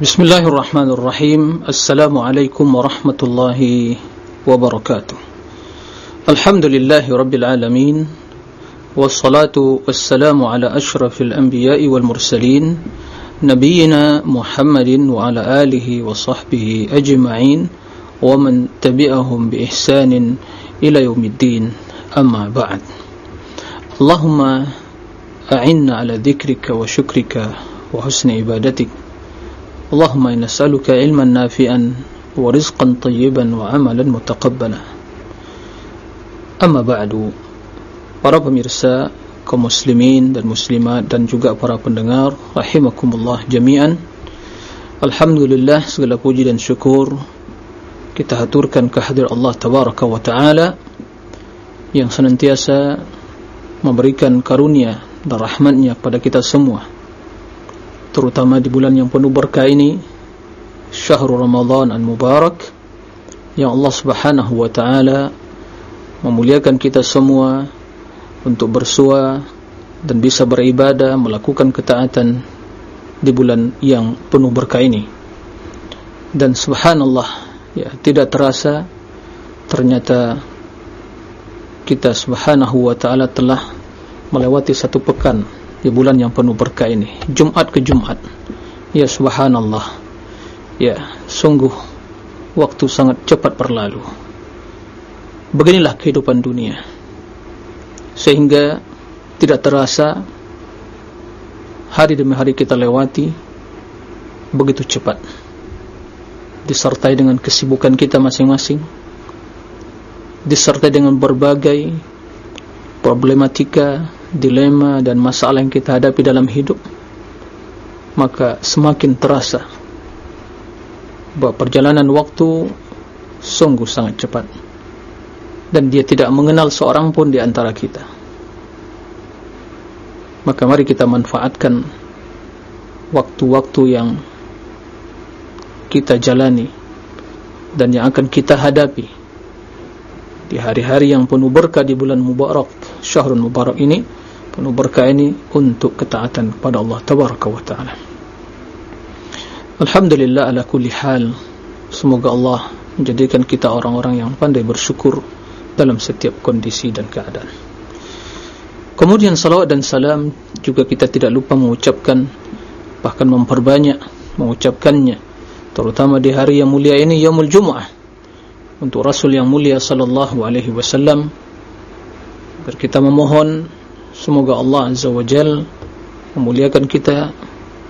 بسم الله الرحمن الرحيم السلام عليكم ورحمة الله وبركاته الحمد لله رب العالمين والصلاة والسلام على أشرف الأنبياء والمرسلين نبينا محمد وعلى آله وصحبه أجمعين ومن تبعهم بإحسان إلى يوم الدين أما بعد اللهم أعنا على ذكرك وشكرك وحسن عبادتك Allahumma inna saluka ilman nafi'an wa rizqan tayyiban wa amalan mutakabbala Amma ba'du. Para pemirsa, kaum muslimin dan muslimat dan juga para pendengar Rahimakumullah jami'an. Alhamdulillah segala puji dan syukur Kita haturkan kehadir Allah Tabaraka wa Ta'ala Yang senantiasa memberikan karunia dan rahmatnya kepada kita semua terutama di bulan yang penuh berkah ini syahrul ramadhan al mubarak yang Allah subhanahu wa ta'ala memuliakan kita semua untuk bersua dan bisa beribadah melakukan ketaatan di bulan yang penuh berkah ini. Dan subhanallah ya tidak terasa ternyata kita subhanahu wa ta'ala telah melewati satu pekan di bulan yang penuh berkah ini. Jumat ke Jumat ya subhanallah. Ya sungguh waktu sangat cepat berlalu. Beginilah kehidupan dunia. Sehingga tidak terasa hari demi hari kita lewati begitu cepat. Disertai dengan kesibukan kita masing-masing. Disertai dengan berbagai problematika dilema dan masalah yang kita hadapi dalam hidup maka semakin terasa bahawa perjalanan waktu sungguh sangat cepat. Dan dia tidak mengenal seorang pun di antara kita. Maka mari kita manfaatkan waktu-waktu yang kita jalani dan yang akan kita hadapi di hari-hari yang penuh berkah di bulan Mubarak Syahrul Mubarak ini penuh berkah ini untuk ketaatan kepada Allah Tabaraka wa Ta'ala. Alhamdulillah ala kulli hal. Semoga Allah menjadikan kita orang-orang yang pandai bersyukur dalam setiap kondisi dan keadaan. Kemudian salawat dan salam juga kita tidak lupa mengucapkan bahkan memperbanyak mengucapkannya. Terutama di hari yang mulia ini Yawmul Jum'ah untuk Rasul yang mulia sallallahu alaihi wasallam kita memohon Semoga Allah Azza wa Jal memuliakan kita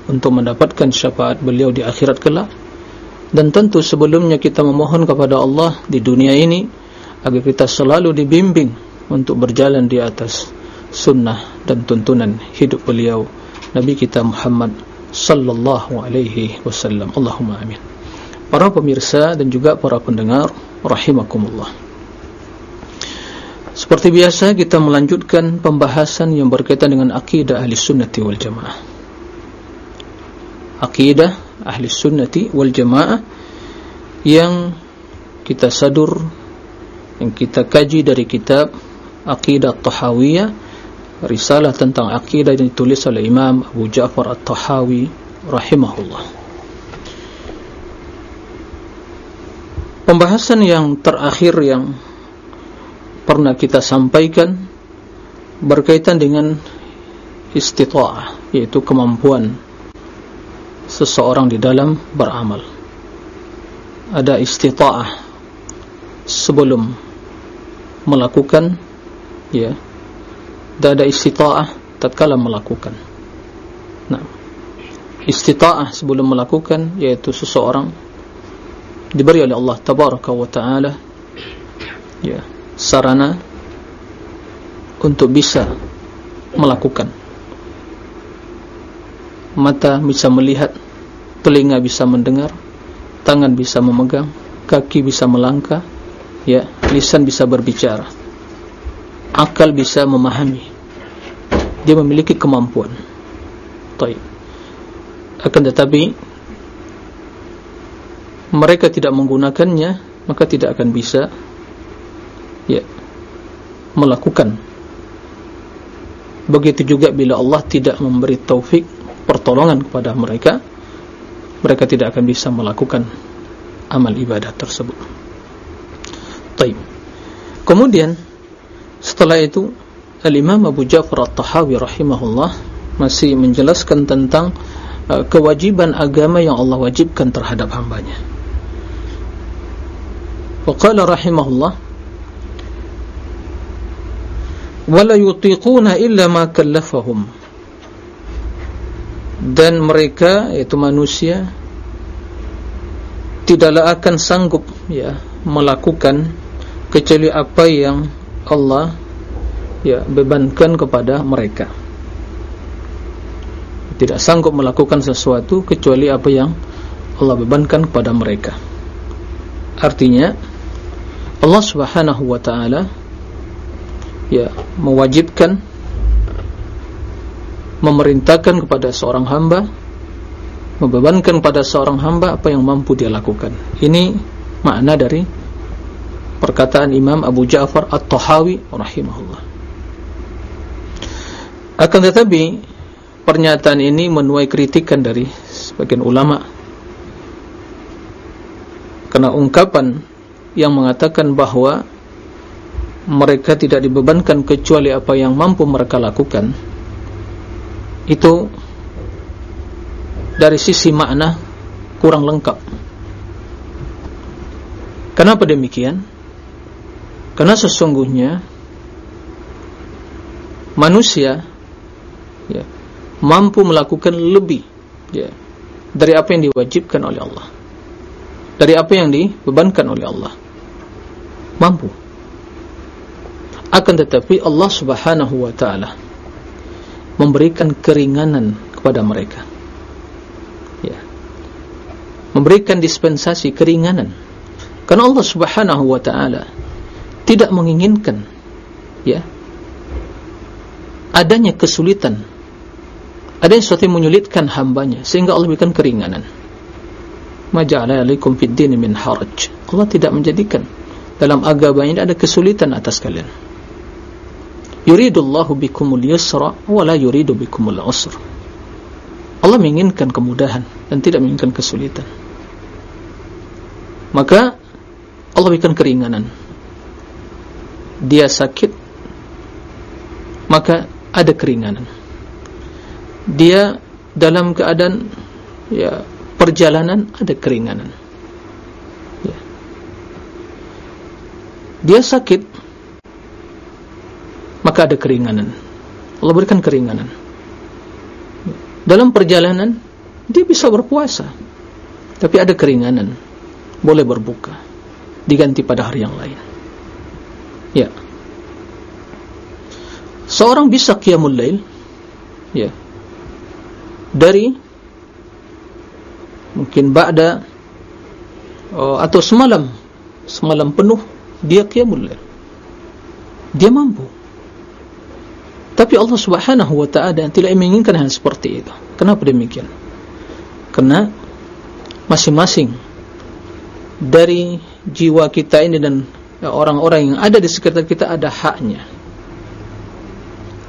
untuk mendapatkan syafaat beliau di akhirat kelak. Dan tentu sebelumnya kita memohon kepada Allah di dunia ini agar kita selalu dibimbing untuk berjalan di atas sunnah dan tuntunan hidup beliau Nabi kita Muhammad sallallahu alaihi wasallam. Allahumma amin. Para pemirsa dan juga para pendengar rahimakumullah seperti biasa kita melanjutkan pembahasan yang berkaitan dengan akidah ahli sunnati wal jamaah. Akidah ahli sunnati wal jamaah yang kita sadur, yang kita kaji dari kitab Akidah Tahawiyah, risalah tentang akidah yang ditulis oleh Imam Abu Ja'far At-Tahawi rahimahullah. Pembahasan yang terakhir yang pernah kita sampaikan berkaitan dengan istita'ah yaitu kemampuan seseorang di dalam beramal. Ada istita'ah sebelum melakukan ya. Dan ada istita'ah tatkala melakukan. Nah istita'ah sebelum melakukan yaitu seseorang diberi oleh Allah tabaraka wa ta'ala ya sarana untuk bisa melakukan. Mata bisa melihat telinga bisa mendengar tangan bisa memegang kaki bisa melangkah ya lisan bisa berbicara. Akal bisa memahami. Dia memiliki kemampuan. Baik akan tetapi mereka tidak menggunakannya maka tidak akan bisa ya melakukan begitu juga bila Allah tidak memberi taufik pertolongan kepada mereka mereka tidak akan bisa melakukan amal ibadah tersebut. Taib. Kemudian setelah itu Al-Imam Abu Ja'far At-Tahawi rahimahullah masih menjelaskan tentang uh, kewajiban agama yang Allah wajibkan terhadap hambanya. Waqala rahimahullah wala yutiquna illa ma kallafahum dan mereka yaitu manusia tidaklah akan sanggup ya melakukan kecuali apa yang Allah ya bebankan kepada mereka. Tidak sanggup melakukan sesuatu kecuali apa yang Allah bebankan kepada mereka. Artinya Allah subhanahu wa ta'ala ya mewajibkan memerintahkan kepada seorang hamba membebankan pada seorang hamba apa yang mampu dia lakukan. Ini makna dari perkataan Imam Abu Ja'far At-Tahawi rahimahullah. Akan tetapi pernyataan ini menuai kritikan dari sebagian ulama. Karena ungkapan yang mengatakan bahawa mereka tidak dibebankan kecuali apa yang mampu mereka lakukan itu dari sisi makna kurang lengkap kenapa demikian? Karena sesungguhnya manusia ya, mampu melakukan lebih ya, dari apa yang diwajibkan oleh Allah, dari apa yang dibebankan oleh Allah, mampu. Akan tetapi Allah Subhanahu Wa Taala memberikan keringanan kepada mereka, ya, memberikan dispensasi keringanan. Karena Allah Subhanahu Wa Taala tidak menginginkan ya adanya kesulitan ada sesuatu yang menyulitkan hambanya sehingga Allah berikan keringanan. Maja'ala alaikum fid din min haraj. Allah tidak menjadikan dalam agama ini ada kesulitan atas kalian yuridullahu bikumul yusra wa la yuridu bikumul usra. Allah menginginkan kemudahan dan tidak menginginkan kesulitan. Maka Allah berikan keringanan. Dia sakit maka ada keringanan. Dia dalam keadaan ya perjalanan ada keringanan. Ya. dia sakit maka ada keringanan Allah berikan keringanan dalam perjalanan dia bisa berpuasa tapi ada keringanan boleh berbuka diganti pada hari yang lain Ya. Seorang bisa qiyamul lail ya. Dari mungkin ba'da oh, atau semalam semalam penuh dia qiyamul lail. Dia mampu. Tapi Allah Subhanahu wa taala tidak menginginkan hal seperti itu. Kenapa demikian? Karena masing-masing dari jiwa kita ini dan orang-orang yang ada di sekitar kita ada haknya.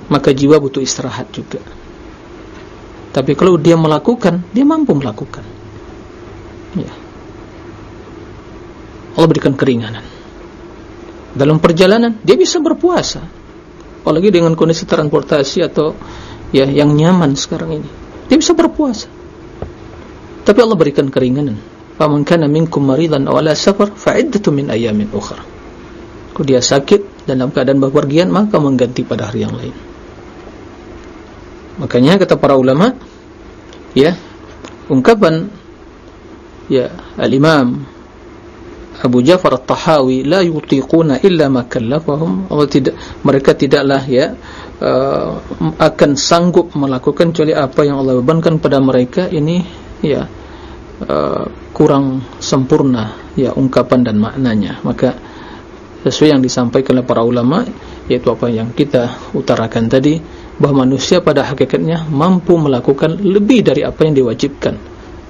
Maka jiwa butuh istirahat juga. Tapi kalau dia melakukan dia mampu melakukan. Ya. Allah berikan keringanan. Dalam perjalanan dia bisa berpuasa apalagi dengan kondisi transportasi atau ya yang nyaman sekarang ini. Dia bisa berpuasa. Tapi Allah berikan keringanan. Faman kana minkum maridan aw ala safar fa min ayamin ukhra. Kalau dia sakit dalam keadaan bepergian maka mengganti pada hari yang lain. Makanya kata para ulama ya ungkapan ya al-imam Abu Ja'far At-Tahawi la yutiquna illa ma kallafahum. Tidak mereka tidaklah ya uh, akan sanggup melakukan kecuali apa yang Allah bebankan pada mereka. Ini ya uh, kurang sempurna ya ungkapan dan maknanya. Maka sesuai yang disampaikan oleh para ulama yaitu apa yang kita utarakan tadi bahawa manusia pada hakikatnya mampu melakukan lebih dari apa yang diwajibkan.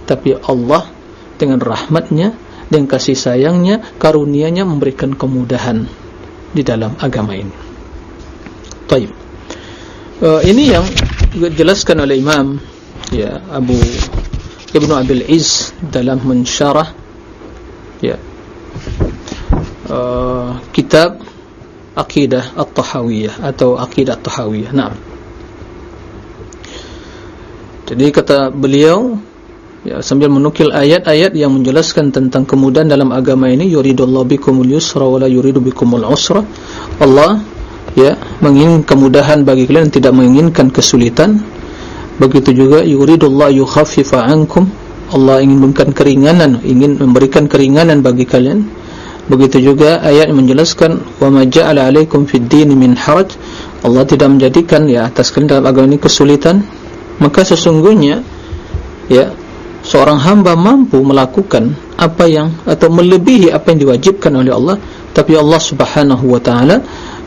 Tapi Allah dengan rahmatnya dengan kasih sayangnya karunianya memberikan kemudahan di dalam agama ini Taib uh, ini yang dijelaskan oleh Imam ya Abu Ibnu Abil Iz dalam mensyarah ya uh, kitab Aqidah At-Tahawiyah atau Aqidah At-Tahawiyah. Naam. Jadi kata beliau ya sambil menukil ayat-ayat yang menjelaskan tentang kemudahan dalam agama ini yuridullahu bikumul yusra wala yuridu bikumul usra. Allah ya menginginkan kemudahan bagi kalian tidak menginginkan kesulitan. Begitu juga yuridullahu yukhaffifa ankum. Allah ingin memberikan keringanan, ingin memberikan keringanan bagi kalian. Begitu juga ayat menjelaskan wa ma ja'ala 'alaikum fid din min haraj. Allah tidak menjadikan ya atas kalian dalam agama ini kesulitan. Maka sesungguhnya ya seorang hamba mampu melakukan apa yang atau melebihi apa yang diwajibkan oleh Allah, tapi Allah Subhanahu wa taala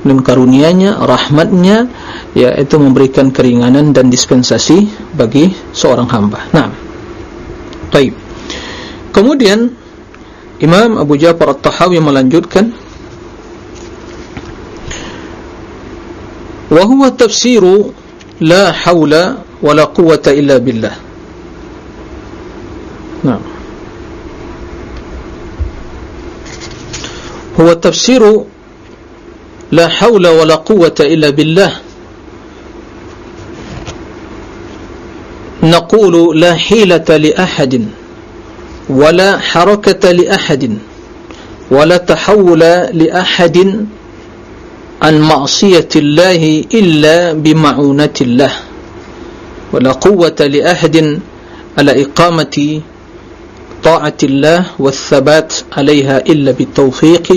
dengan karunia-Nya, rahmat-Nya yaitu memberikan keringanan dan dispensasi bagi seorang hamba. Nah. Baik. Kemudian Imam Abu Ja'far At-Tahawi melanjutkan wa huwa tafsiru la haula wa la quwwata illa billah. Nah. Huwa tafsiru لا حول ولا قوة إلا بالله نقول لا حيلة لأحد ولا حركة لأحد ولا تحول لأحد عن معصية الله إلا بمعونة الله ولا قوة لأحد على إقامة طاعة الله والثبات عليها إلا بالتوفيق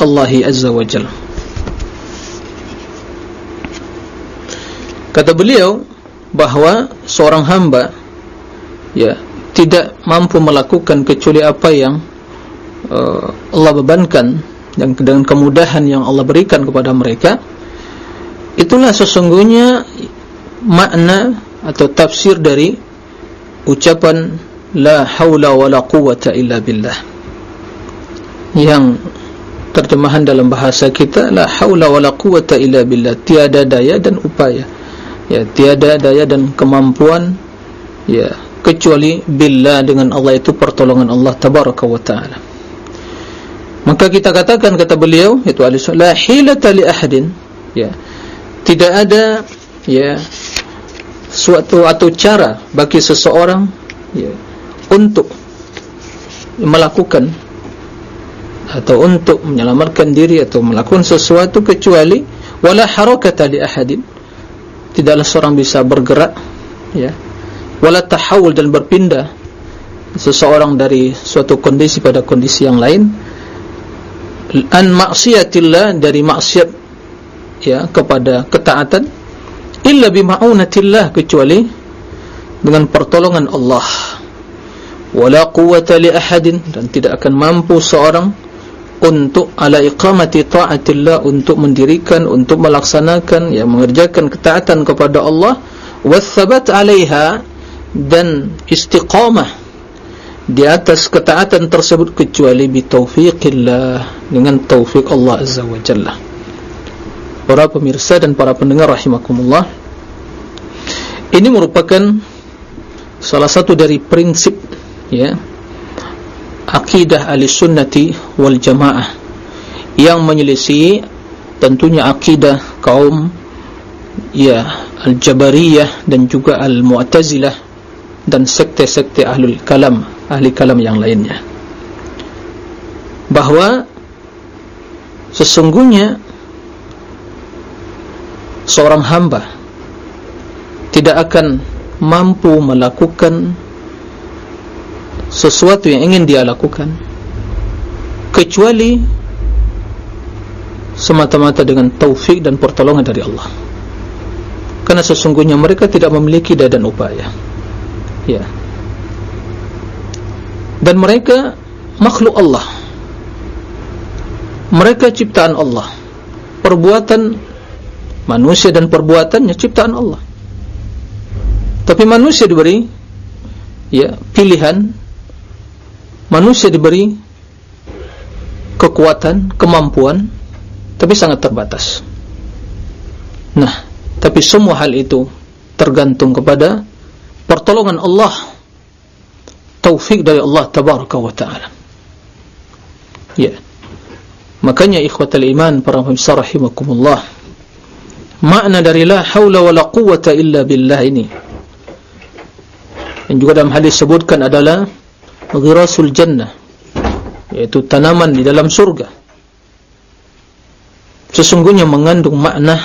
الله عز وجل Kata beliau bahawa seorang hamba ya tidak mampu melakukan kecuali apa yang uh, Allah bebankan dan dengan kemudahan yang Allah berikan kepada mereka itulah sesungguhnya makna atau tafsir dari ucapan la haula wala quwata illa billah. Yang terjemahan dalam bahasa kita la haula wala quwata illa billah. Tiada daya dan upaya. Ya tiada daya dan kemampuan. Ya kecuali billah dengan Allah itu pertolongan Allah tabaraka wa taala. Maka kita katakan kata beliau itu alis la hilata li ahadin. Ya tidak ada ya suatu atau cara bagi seseorang ya untuk melakukan atau untuk menyelamatkan diri atau melakukan sesuatu kecuali wala harakata li ahadin. Tidaklah seorang bisa bergerak ya. Wala tahawul dan berpindah seseorang dari suatu kondisi pada kondisi yang lain. An maksiatillah dari maksiat ya kepada ketaatan. Illa bima'unatillah kecuali dengan pertolongan Allah wala quwwata li ahadin dan tidak akan mampu seorang untuk ala iqamati ta'atillah untuk mendirikan untuk melaksanakan ya mengerjakan ketaatan kepada Allah wathabat 'alaiha dan istiqamah di atas ketaatan tersebut kecuali bi taufiqillah dengan taufik Allah azza wa jalla. Para pemirsa dan para pendengar rahimakumullah ini merupakan salah satu dari prinsip ya. Akidah al-sunnati wal jamaah yang menyelisih tentunya akidah kaum ya al-jabariyah dan juga al-mu'tazilah dan sekte-sekte ahlul kalam ahli kalam yang lainnya. Bahawa sesungguhnya seorang hamba tidak akan mampu melakukan sesuatu yang ingin dia lakukan. Kecuali semata-mata dengan taufik dan pertolongan dari Allah. Karena sesungguhnya mereka tidak memiliki daya dan upaya. Ya. Dan mereka makhluk Allah. Mereka ciptaan Allah. Perbuatan manusia dan perbuatannya ciptaan Allah. Tapi manusia diberi ya pilihan manusia diberi kekuatan, kemampuan tapi sangat terbatas. Nah, tapi semua hal itu tergantung kepada pertolongan Allah taufik dari Allah tabaraka wa taala. Ya. Makanya ikhwatal iman para pemirsa rahimakumullah makna dari la haula wala quwata illa billah ini yang juga dalam hadis sebutkan adalah ghirasul jannah yaitu tanaman di dalam surga. Sesungguhnya mengandung makna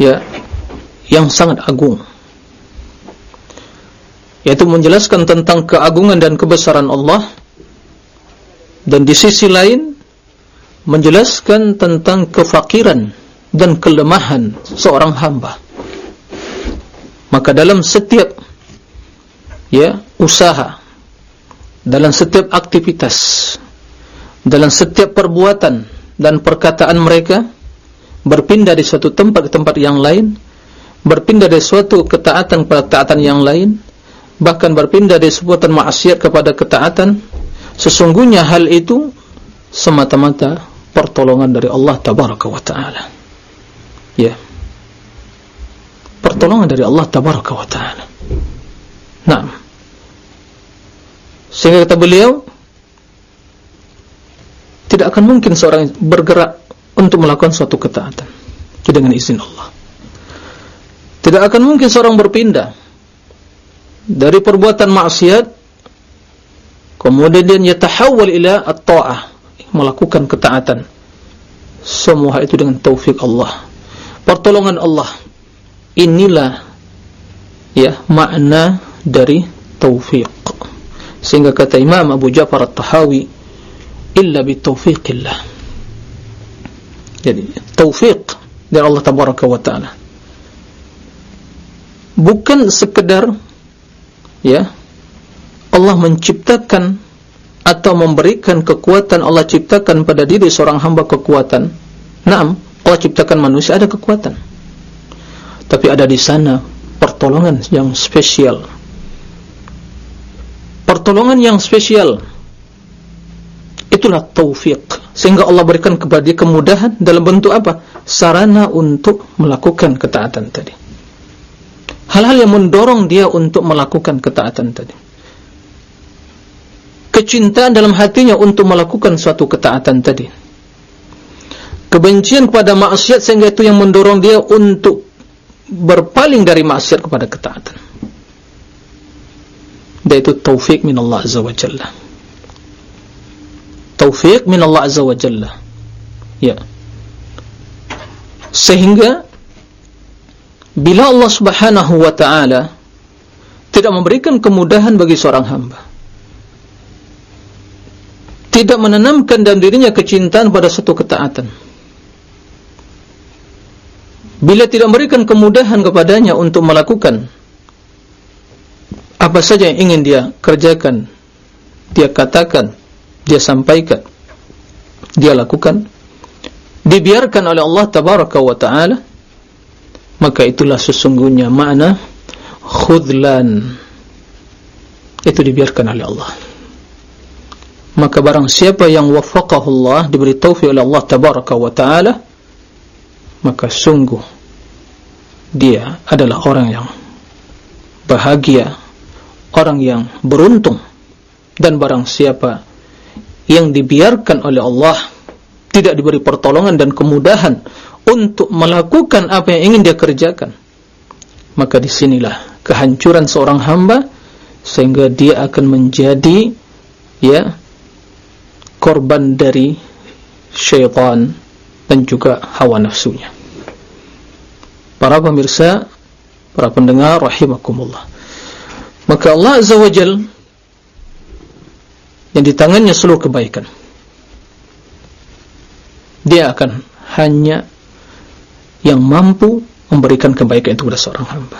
ya yang sangat agung. Yaitu menjelaskan tentang keagungan dan kebesaran Allah. Dan di sisi lain menjelaskan tentang kefakiran dan kelemahan seorang hamba. Maka dalam setiap ya usaha. Dalam setiap aktivitas dalam setiap perbuatan dan perkataan mereka berpindah dari suatu tempat ke tempat yang lain berpindah dari suatu ketaatan kepada ketaatan yang lain bahkan berpindah dari sebutan maksiat kepada ketaatan sesungguhnya hal itu semata-mata pertolongan dari Allah tabaraka wa taala. Ya. Pertolongan dari Allah tabaraka wa taala nah sehingga kata beliau tidak akan mungkin seorang bergerak untuk melakukan suatu ketaatan. Dengan izin Allah. Tidak akan mungkin seorang berpindah dari perbuatan maksiat kemudian dia yatahawwal ila at-ta'ah melakukan ketaatan. Semua itu dengan taufik Allah. Pertolongan Allah. Inilah ya makna dari taufik sehingga kata Imam Abu Ja'far At-Tahawi illa bi taufiqillah. Jadi taufik dari Allah tabaraka wa taala. Bukan sekedar ya Allah menciptakan atau memberikan kekuatan Allah ciptakan pada diri seorang hamba kekuatan. Naam Allah ciptakan manusia ada kekuatan. Tapi ada di sana pertolongan yang spesial pertolongan yang spesial. Itulah taufik sehingga Allah berikan kepada dia kemudahan dalam bentuk apa? Sarana untuk melakukan ketaatan tadi. Hal-hal yang mendorong dia untuk melakukan ketaatan tadi. Kecintaan dalam hatinya untuk melakukan suatu ketaatan tadi. Kebencian kepada maksiat sehingga itu yang mendorong dia untuk berpaling dari maksiat kepada ketaatan dan itu taufik min Allah Azza wa Jalla. Taufik min Allah Azza wa Jalla. Ya. Sehingga bila Allah subhanahu wa ta'ala tidak memberikan kemudahan bagi seorang hamba tidak menanamkan dalam dirinya kecintaan pada satu ketaatan bila tidak memberikan kemudahan kepadanya untuk melakukan apa saja yang ingin dia kerjakan dia katakan dia sampaikan dia lakukan. Dibiarkan oleh Allah tabaraka wa ta'ala maka itulah sesungguhnya makna khudlan. Itu dibiarkan oleh Allah. Maka barang siapa yang wafaqahu Allah diberi taufik oleh Allah tabaraka wa ta'ala maka sungguh dia adalah orang yang bahagia orang yang beruntung dan barang siapa yang dibiarkan oleh Allah tidak diberi pertolongan dan kemudahan untuk melakukan apa yang ingin dia kerjakan maka disinilah kehancuran seorang hamba sehingga dia akan menjadi ya korban dari syaitan dan juga hawa nafsunya. Para pemirsa para pendengar rahimakumullah maka Allah azza wajal yang di tangannya seluruh kebaikan dia akan hanya yang mampu memberikan kebaikan itu kepada seorang hamba.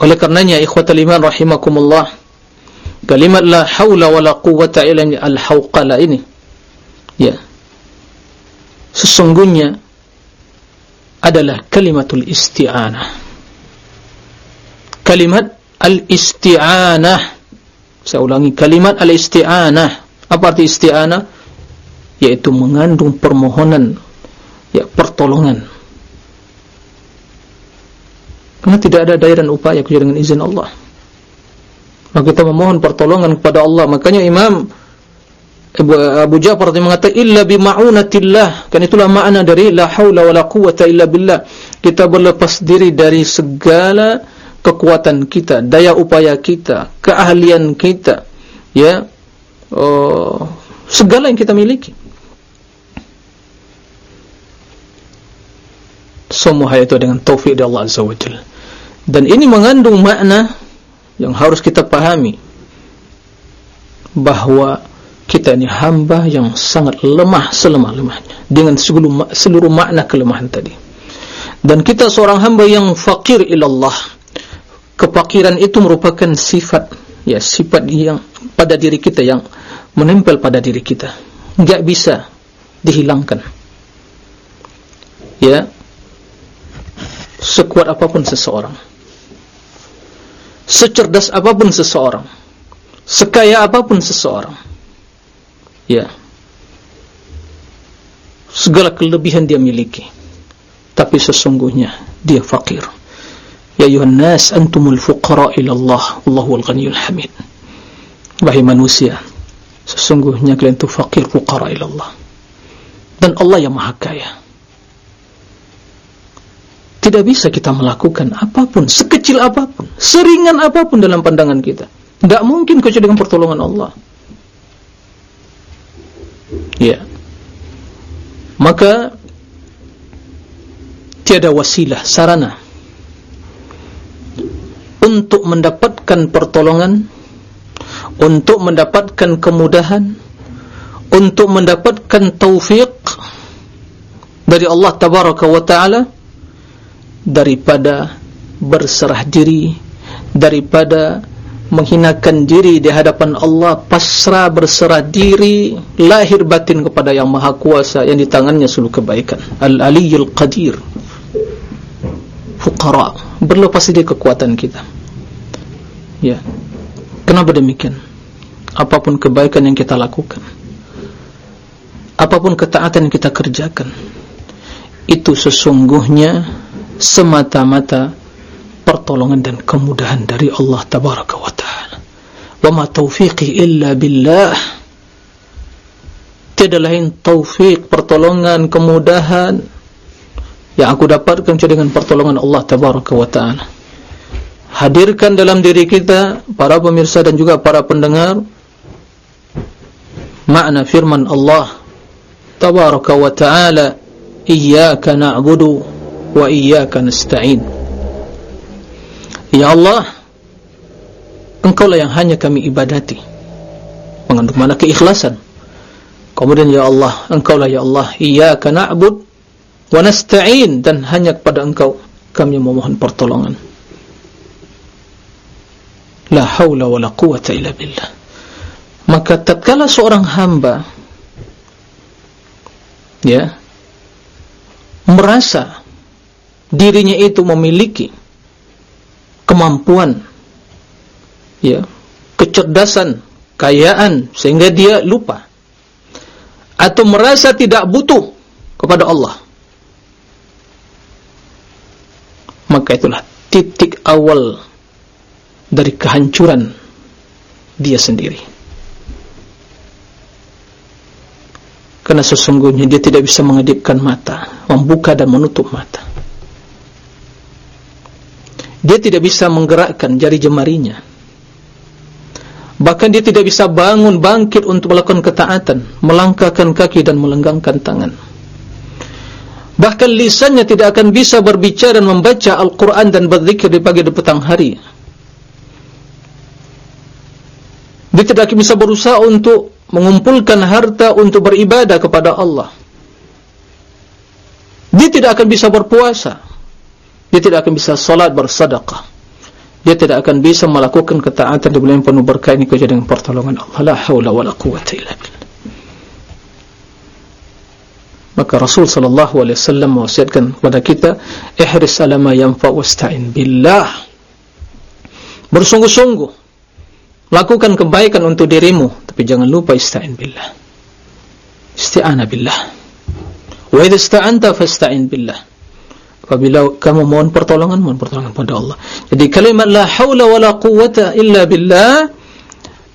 Oleh karenanya ikhwatal iman rahimakumullah kalimat la haula wala quwwata illa al hauqala ini ya sesungguhnya adalah kalimatul isti'anah kalimat al isti'anah saya ulangi kalimat al isti'anah apa arti isti'anah yaitu mengandung permohonan ya pertolongan Karena tidak ada daya dan upaya kecuali dengan izin Allah. Maka kita memohon pertolongan kepada Allah. Makanya Imam Abu, Abu Ja'far yang mengatakan illa bi ma'unatillah. Kan itulah makna dari la haula wala quwata illa billah. Kita berlepas diri dari segala kekuatan kita, daya upaya kita, keahlian kita, ya, oh, segala yang kita miliki. Semua itu dengan taufik dari Allah Azza wa Jalla. Dan ini mengandung makna yang harus kita pahami bahawa kita ini hamba yang sangat lemah selemah-lemahnya dengan seluruh, seluruh makna kelemahan tadi. Dan kita seorang hamba yang fakir ilallah. Kefakiran itu merupakan sifat ya sifat yang pada diri kita yang menempel pada diri kita. Enggak bisa dihilangkan. Ya, sekuat apapun seseorang. Secerdas apapun seseorang. Sekaya apapun seseorang. Ya. Segala kelebihan dia miliki. Tapi sesungguhnya dia fakir ya ayuhan nas antumul fuqara ila Allah Allahul ghaniyul hamid wahai manusia sesungguhnya kalian itu fakir fuqara ila Allah dan Allah yang maha kaya tidak bisa kita melakukan apapun, sekecil apapun, seringan apapun dalam pandangan kita. Tidak mungkin kecuali dengan pertolongan Allah. Ya. Maka tiada wasilah, sarana untuk mendapatkan pertolongan, untuk mendapatkan kemudahan, untuk mendapatkan taufik dari Allah Tabaraka wa Ta'ala daripada berserah diri daripada menghinakan diri di hadapan Allah pasrah berserah diri lahir batin kepada yang maha kuasa yang di tangannya seluruh kebaikan. Al-aliyul qadir. Fuqara berlepas diri kekuatan kita ya kenapa demikian apapun kebaikan yang kita lakukan apapun ketaatan yang kita kerjakan itu sesungguhnya semata-mata pertolongan dan kemudahan dari Allah tabaraka wa taala. Wa ma taufiqi illa billah. Tiada lain taufik, pertolongan, kemudahan yang aku dapatkan cuma dengan pertolongan Allah tabaraka wa taala. Hadirkan dalam diri kita para pemirsa dan juga para pendengar makna firman Allah tabaraka wa taala iyyaka na'budu wa iyyaka nasta'in. Ya Allah engkau lah yang hanya kami ibadati. Mengandung mana keikhlasan. Kemudian ya Allah engkau lah ya Allah iyyaka na'bud wa nasta'in dan hanya kepada engkau kami memohon pertolongan. La haula wa la quwata illa billah. Maka tatkala seorang hamba ya merasa dirinya itu memiliki kemampuan ya kecerdasan kayaan sehingga dia lupa atau merasa tidak butuh kepada Allah maka itulah titik awal dari kehancuran dia sendiri. Karena sesungguhnya dia tidak bisa mengedipkan mata membuka dan menutup mata. Dia tidak bisa menggerakkan jari jemarinya. Bahkan dia tidak bisa bangun bangkit untuk melakukan ketaatan melangkahkan kaki dan melenggangkan tangan bahkan lisannya tidak akan bisa berbicara dan membaca Al-Quran dan berzikir di pagi dan petang hari dia tidak akan bisa berusaha untuk mengumpulkan harta untuk beribadah kepada Allah dia tidak akan bisa berpuasa dia tidak akan bisa salat bersedekah. Dia tidak akan bisa melakukan ketaatan di bulan penuh berkah ini kecuali dengan pertolongan Allah. La haula quwwata illa billah. Maka Rasul sallallahu alaihi wasallam mewasiatkan kepada kita, ihris ala ma yanfa wasta'in billah. Bersungguh-sungguh lakukan kebaikan untuk dirimu, tapi jangan lupa ista'in billah. Isti'ana billah. Wa idza ista'anta fasta'in billah apabila kamu mohon pertolongan mohon pertolongan pada Allah jadi kalimat la haula wala quwata illa billah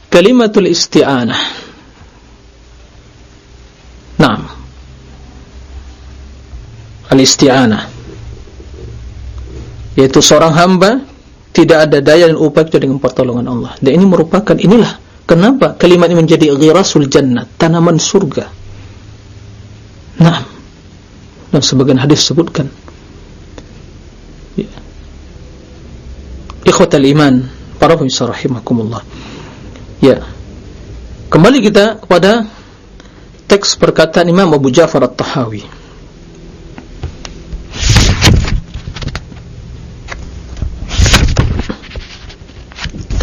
kalimatul isti'anah na'am al-isti'anah. Yaitu seorang hamba tidak ada daya dan upaya kecuali dengan pertolongan Allah. Dan ini merupakan inilah kenapa kalimat ini menjadi ghirasul jannah tanaman surga. Nah dan sebagian hadis sebutkan. Ikhwatal iman para pemirsa rahimakumullah. Ya. Kembali kita kepada teks perkataan Imam Abu Ja'far At-Tahawi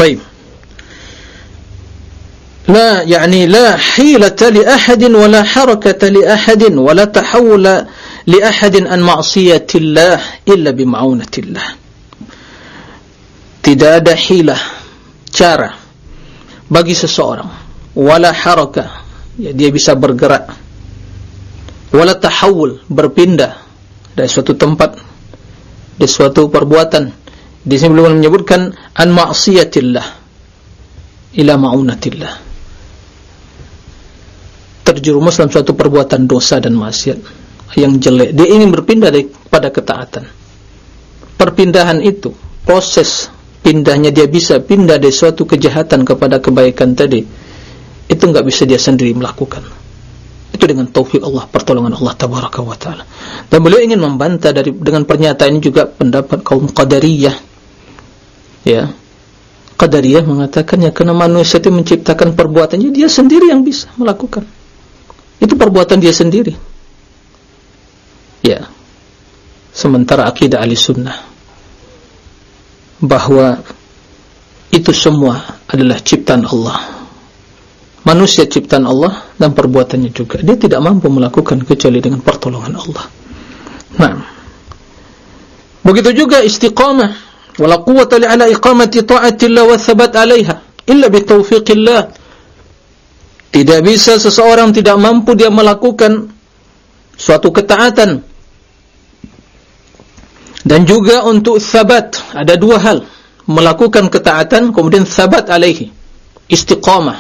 طيب لا يعني لا حيلة لأحد ولا حركة لأحد ولا تحول لأحد عن معصية الله إلا بمعونة الله tidak ada hilah cara bagi seseorang wala haraka ya, dia bisa bergerak wala tahawul berpindah dari suatu tempat di suatu perbuatan di sini belum menyebutkan an ma'siyatillah ila ma'unatillah. Terjerumus dalam suatu perbuatan dosa dan maksiat yang jelek. Dia ingin berpindah dari pada ketaatan. Perpindahan itu, proses pindahnya dia bisa pindah dari suatu kejahatan kepada kebaikan tadi. Itu enggak bisa dia sendiri melakukan. Itu dengan taufik Allah, pertolongan Allah tabaraka wa taala. Dan beliau ingin membantah dari dengan pernyataan ini juga pendapat kaum Qadariyah ya. Qadariyah mengatakan ya karena manusia itu menciptakan perbuatannya dia sendiri yang bisa melakukan. Itu perbuatan dia sendiri. Ya. Sementara akidah ahli sunnah bahwa itu semua adalah ciptaan Allah. Manusia ciptaan Allah dan perbuatannya juga. Dia tidak mampu melakukan kecuali dengan pertolongan Allah. Nah. Begitu juga istiqamah ولا قوة على إقامة طاعة الله والثبات عليها إلا بتوفيق الله tidak bisa seseorang tidak mampu dia melakukan suatu ketaatan dan juga untuk sabat ada dua hal melakukan ketaatan kemudian sabat alaihi istiqamah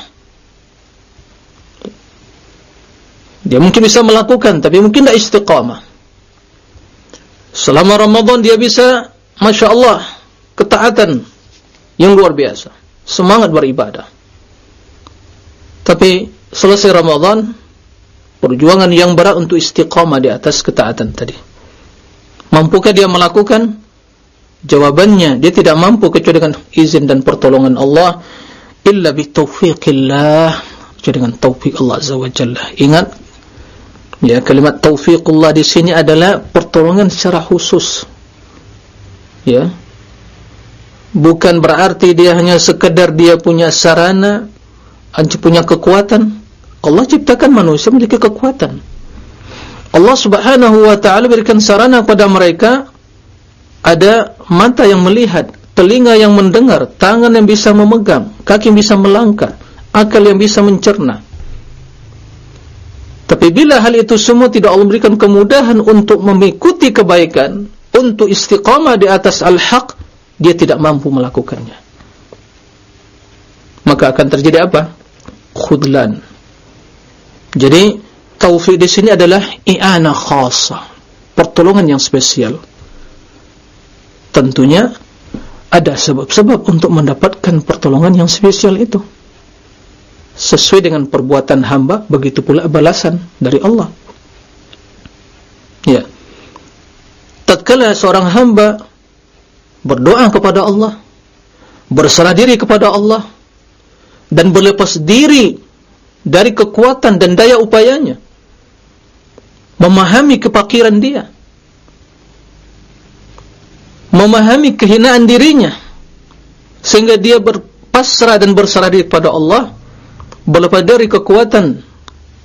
dia mungkin bisa melakukan tapi mungkin tidak istiqamah selama Ramadan dia bisa Masya Allah ketaatan yang luar biasa. Semangat beribadah. Tapi selesai Ramadan perjuangan yang berat untuk istiqamah di atas ketaatan tadi. Mampukah dia melakukan? Jawabannya dia tidak mampu kecuali dengan izin dan pertolongan Allah. Illa bitaufiqillah kecuali dengan taufik Allah azza wajalla ingat ya kalimat taufiqullah di sini adalah pertolongan secara khusus. Ya bukan berarti dia hanya sekedar dia punya sarana punya kekuatan. Allah ciptakan manusia memiliki kekuatan. Allah subhanahu wa ta'ala berikan sarana kepada mereka. Ada mata yang melihat telinga yang mendengar tangan yang bisa memegang kaki yang bisa melangkah akal yang bisa mencerna. Tapi bila hal itu semua tidak Allah berikan kemudahan untuk mengikuti kebaikan untuk istiqamah di atas al-haq dia tidak mampu melakukannya. Maka akan terjadi apa? Khudlan. Jadi taufik di sini adalah i'ana khassa pertolongan yang spesial. Tentunya ada sebab-sebab untuk mendapatkan pertolongan yang spesial itu. Sesuai dengan perbuatan hamba begitu pula balasan dari Allah. Ya. Tatkala seorang hamba berdoa kepada Allah berserah diri kepada Allah dan berlepas diri dari kekuatan dan daya upayanya memahami kepakiran dia memahami kehinaan dirinya sehingga dia berpasrah dan berserah diri kepada Allah berlepas dari kekuatan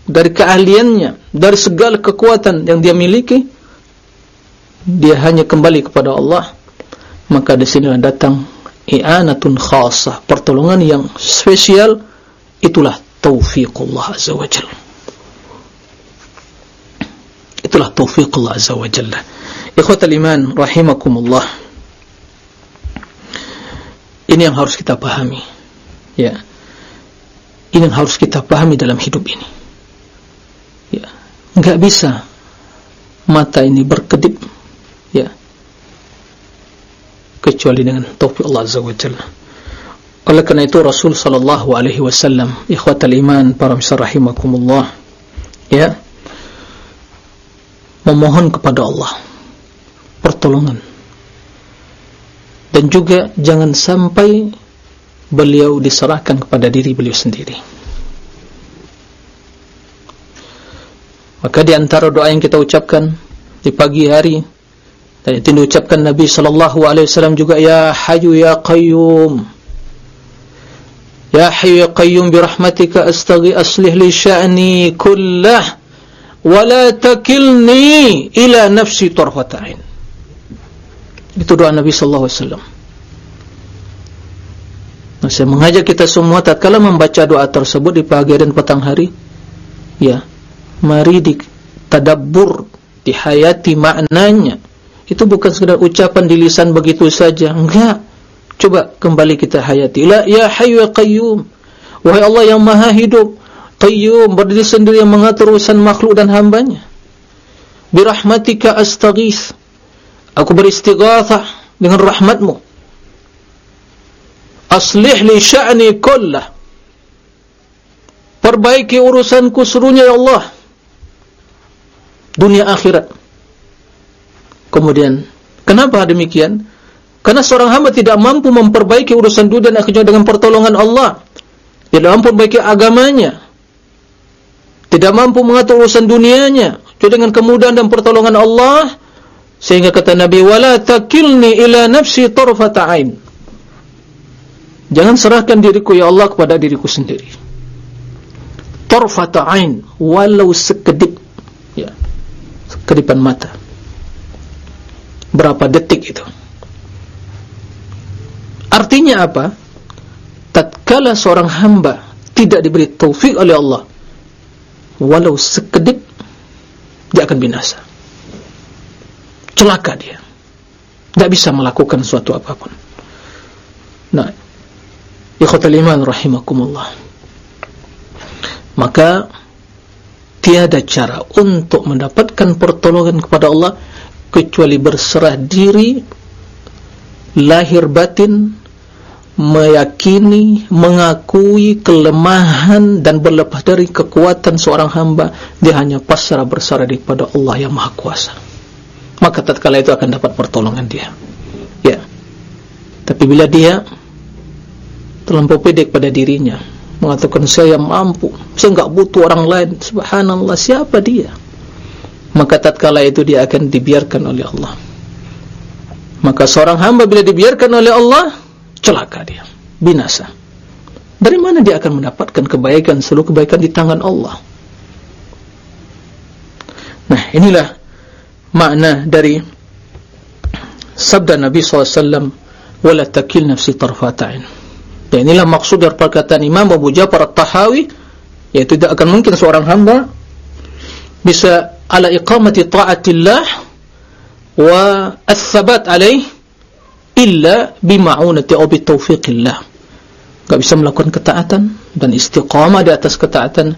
dari keahliannya dari segala kekuatan yang dia miliki dia hanya kembali kepada Allah maka di sinilah datang i'anatun khasah pertolongan yang spesial itulah taufiqullah azza wajalla itulah taufiqullah azza wajalla ikhwatal iman rahimakumullah. Ini yang harus kita pahami. Ya. Ini yang harus kita pahami dalam hidup ini. Ya. Enggak bisa mata ini berkedip kecuali dengan taufik Allah azza wajalla oleh kerana itu Rasul sallallahu alaihi wasallam ikhwatal iman para misal rahimakumullah ya memohon kepada Allah pertolongan. Dan juga jangan sampai beliau diserahkan kepada diri beliau sendiri. Maka di antara doa yang kita ucapkan di pagi hari dan itu diucapkan Nabi wasallam juga ya hayyu ya qayyum Ya Hayyu Ya Qayyum bi rahmatika astaghi aslih li sya'ni kullah wa la takilni ila nafsi tarfat ain. Itu doa Nabi wasallam. Nah, saya mengajak kita semua tatkala membaca doa tersebut di pagi dan petang hari, ya, mari ditadabbur, dihayati maknanya. Itu bukan sekedar ucapan di lisan begitu saja, enggak. Coba kembali kita hayati. La ya hayyu ya qayyum. Wahai Allah yang maha hidup, qayyum berdiri sendiri yang mengatur urusan makhluk dan hambanya. Birahmatika astaghith. Aku beristighatsah dengan rahmatmu. Aslih li sya'ni kullah. Perbaiki urusanku seluruhnya ya Allah. Dunia akhirat kemudian kenapa demikian? Karena seorang hamba tidak mampu memperbaiki urusan dunia dan akhirnya dengan pertolongan Allah. Tidak mampu memperbaiki agamanya. Tidak mampu mengatur urusan dunianya. Jadi dengan kemudahan dan pertolongan Allah sehingga kata Nabi wala takilni ila nafsi tarfata ain. Jangan serahkan diriku ya Allah kepada diriku sendiri. Tarfata ain walau sekedip ya sekedipan mata. Berapa detik itu? Artinya apa? Tatkala seorang hamba tidak diberi taufik oleh Allah, walau sekedip, dia akan binasa. Celaka dia. Tidak bisa melakukan suatu apapun. Nah, ikhwatal iman rahimakumullah. Maka, tiada cara untuk mendapatkan pertolongan kepada Allah kecuali berserah diri lahir batin meyakini, mengakui kelemahan dan berlepas dari kekuatan seorang hamba dia hanya pasrah bersarah kepada Allah yang maha kuasa. Maka tatkala itu akan dapat pertolongan dia. Ya. Tapi bila dia terlampau pedek pada dirinya mengatakan saya mampu saya enggak butuh orang lain. Subhanallah siapa dia maka tatkala itu dia akan dibiarkan oleh Allah. Maka seorang hamba bila dibiarkan oleh Allah celaka dia, binasa. Dari mana dia akan mendapatkan kebaikan seluruh kebaikan di tangan Allah? Nah inilah makna dari sabda Nabi SAW wala takil nafsi tarfata'in. Dan inilah maksud dari perkataan Imam Abu Jafar At-Tahawi yaitu tidak akan mungkin seorang hamba bisa ala iqamati ta'atillah wa al-thabat alaih illa bima'unati aw bitaufiqillah enggak bisa melakukan ketaatan dan istiqamah di atas ketaatan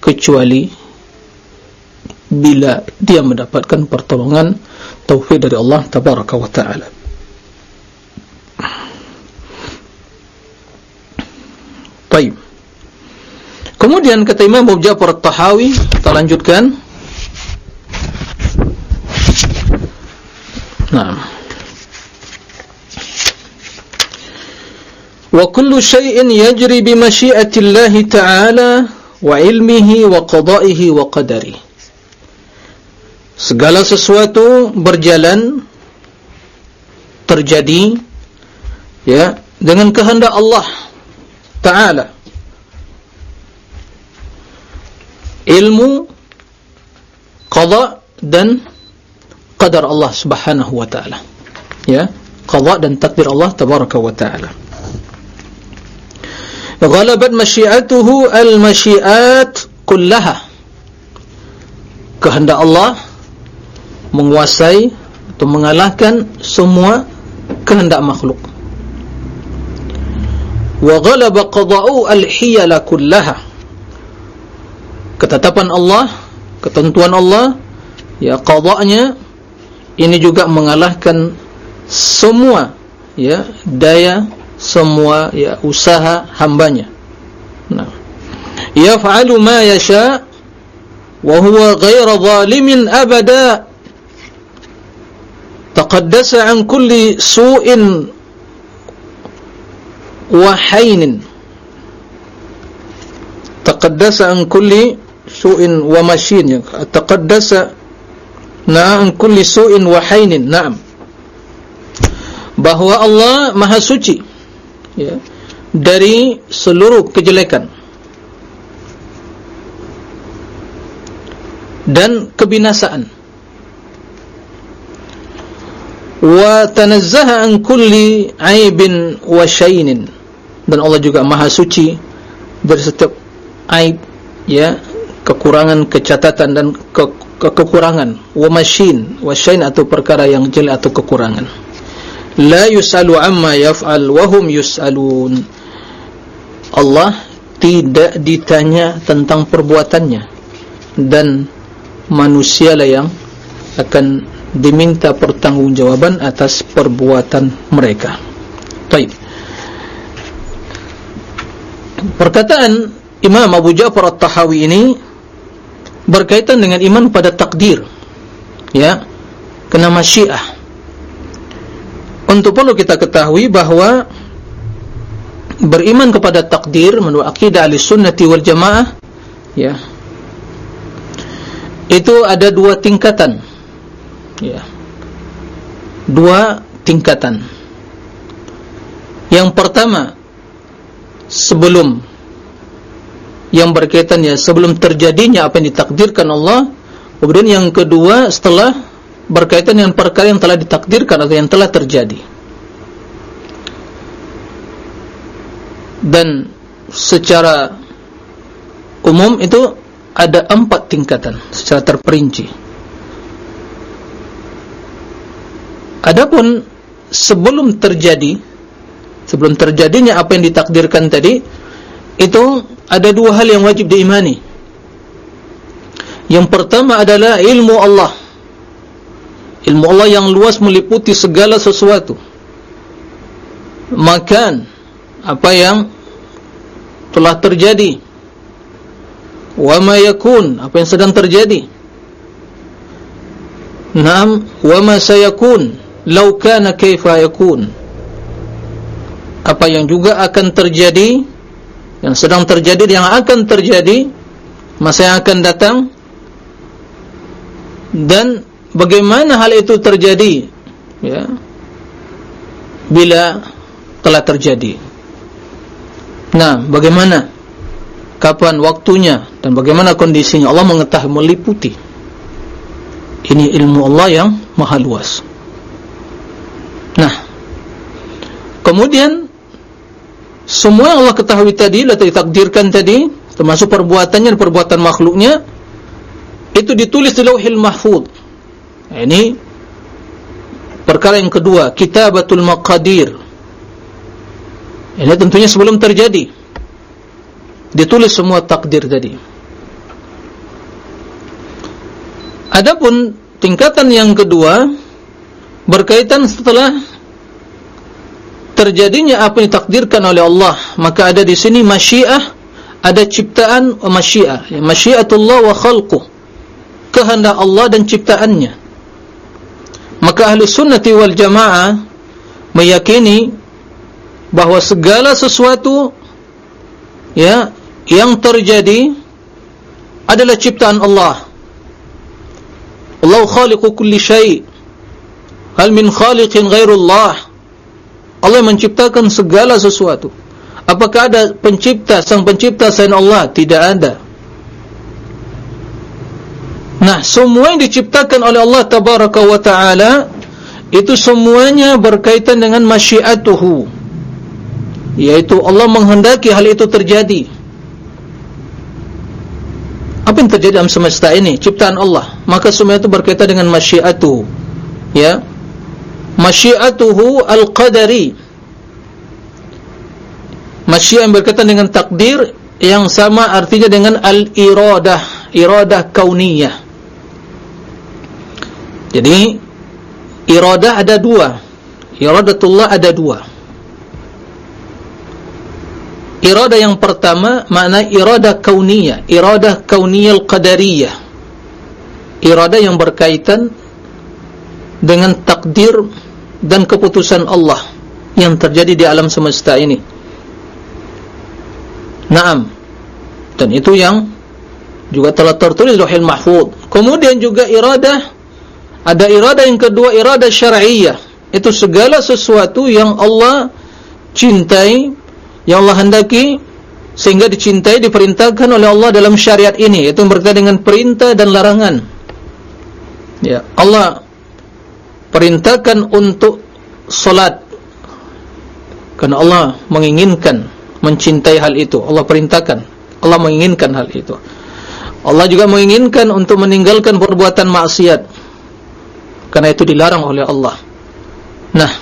kecuali bila dia mendapatkan pertolongan taufik dari Allah tabaraka wa taala Baik. Kemudian kata Imam Abu Ja'far At-Tahawi, kita lanjutkan. Bi masyiati Allah Ta'ala wa ilmihi wa qada'ihi wa qadari. Segala sesuatu berjalan terjadi ya dengan kehendak Allah Ta'ala. Ilmu qada' dan qadar Allah Subhanahu wa taala. Ya, qada dan takdir Allah tabaraka wa taala. Ghalabat masyiatuhu al-masyiat kullaha. Kehendak Allah menguasai atau mengalahkan semua kehendak makhluk wa ghalaba qada'u al-hiyala kullaha ketetapan Allah ketentuan Allah ya qada'nya ini juga mengalahkan semua ya daya semua ya usaha hambanya. Nah. Yaf'alu ma yasha wa huwa ghairu zalimin abada. Taqaddasa an kulli su'in wa haynin. Taqaddasa an kulli su'in wa mashin taqaddasa na'am kulli su'in wa haynin na'am. Bahwa Allah maha suci ya dari seluruh kejelekan. Dan kebinasaan. Wa tanazzaha an kulli aibin wa shaynin dan Allah juga maha suci dari setiap aib ya kekurangan kecatatan dan ke, ke kekurangan wa masyin wa shayn atau perkara yang jelek atau kekurangan la yusalu amma yaf'al wa hum yusalun Allah tidak ditanya tentang perbuatannya dan manusialah yang akan diminta pertanggungjawaban atas perbuatan mereka. Baik. Perkataan Imam Abu Ja'far At-Tahawi ini berkaitan dengan iman pada takdir. Ya. Kena masyiah. Untuk perlu kita ketahui bahawa beriman kepada takdir menurut akidah Ahlussunnah wal Jamaah ya. Itu ada dua tingkatan ya. dua tingkatan yang pertama sebelum yang berkaitan ya sebelum terjadinya apa yang ditakdirkan Allah. Kemudian yang kedua setelah berkaitan dengan perkara yang telah ditakdirkan atau yang telah terjadi. Dan secara umum itu ada empat tingkatan secara terperinci. Adapun sebelum terjadi sebelum terjadinya apa yang ditakdirkan tadi itu ada dua hal yang wajib diimani. Yang pertama adalah ilmu Allah. Ilmu Allah yang luas meliputi segala sesuatu. Makan apa yang telah terjadi. Wa ma yakun apa yang sedang terjadi. Naam wa ma sayakun lau kana kaifa yakun apa yang juga akan terjadi yang sedang terjadi yang akan terjadi masa yang akan datang dan bagaimana hal itu terjadi ya bila telah terjadi. Nah bagaimana? Kapan waktunya? Dan bagaimana kondisinya? Allah mengetahui meliputi. Ini ilmu Allah yang maha luas. Nah, kemudian semua yang Allah ketahui tadi, atau ditakdirkan tadi, termasuk perbuatannya dan perbuatan makhluknya, itu ditulis di lauhil mahfud. Nah, ini perkara yang kedua, kitabatul maqadir. Ini tentunya sebelum terjadi. Ditulis semua takdir tadi. Adapun tingkatan yang kedua, berkaitan setelah terjadinya apa yang ditakdirkan oleh Allah maka ada di sini masyiah ada ciptaan masyiah. Ya, masyiatullah wa khalquh. Kehendak Allah dan ciptaannya. Maka ahli sunnati wal jamaah meyakini bahawa segala sesuatu ya yang terjadi adalah ciptaan Allah. Allah khaliqu kulli syai' Hal min khaliqin ghairullah Allah menciptakan segala sesuatu. Apakah ada pencipta Sang pencipta selain Allah? Tidak ada. Nah semua yang diciptakan oleh Allah Tabaraka wa ta'ala Itu semuanya berkaitan dengan masyiatuhu. Yaitu Allah menghendaki hal itu terjadi. Apa yang terjadi dalam semesta ini? Ciptaan Allah. Maka semua itu berkaitan dengan masyiatuhu. Ya masyiatuhu al-qadari. Masyiat yang berkaitan dengan takdir yang sama artinya dengan al-iradah iradah kauniyah. Jadi iradah ada dua. Iradatullah ada dua. Iradah yang pertama makna iradah kauniyah iradah kauniyah al-qadariyah iradah yang berkaitan dengan takdir dan keputusan Allah yang terjadi di alam semesta ini. Naam. Dan itu yang juga telah tertulis di Lauhul Mahfuz. Kemudian juga iradah ada iradah yang kedua iradah syar'iyyah. Itu segala sesuatu yang Allah cintai, yang Allah hendaki sehingga dicintai diperintahkan oleh Allah dalam syariat ini itu berkaitan dengan perintah dan larangan. Ya, Allah perintahkan untuk solat. Karena Allah menginginkan mencintai hal itu. Allah perintahkan. Allah menginginkan hal itu. Allah juga menginginkan untuk meninggalkan perbuatan maksiat. Karena itu dilarang oleh Allah. Nah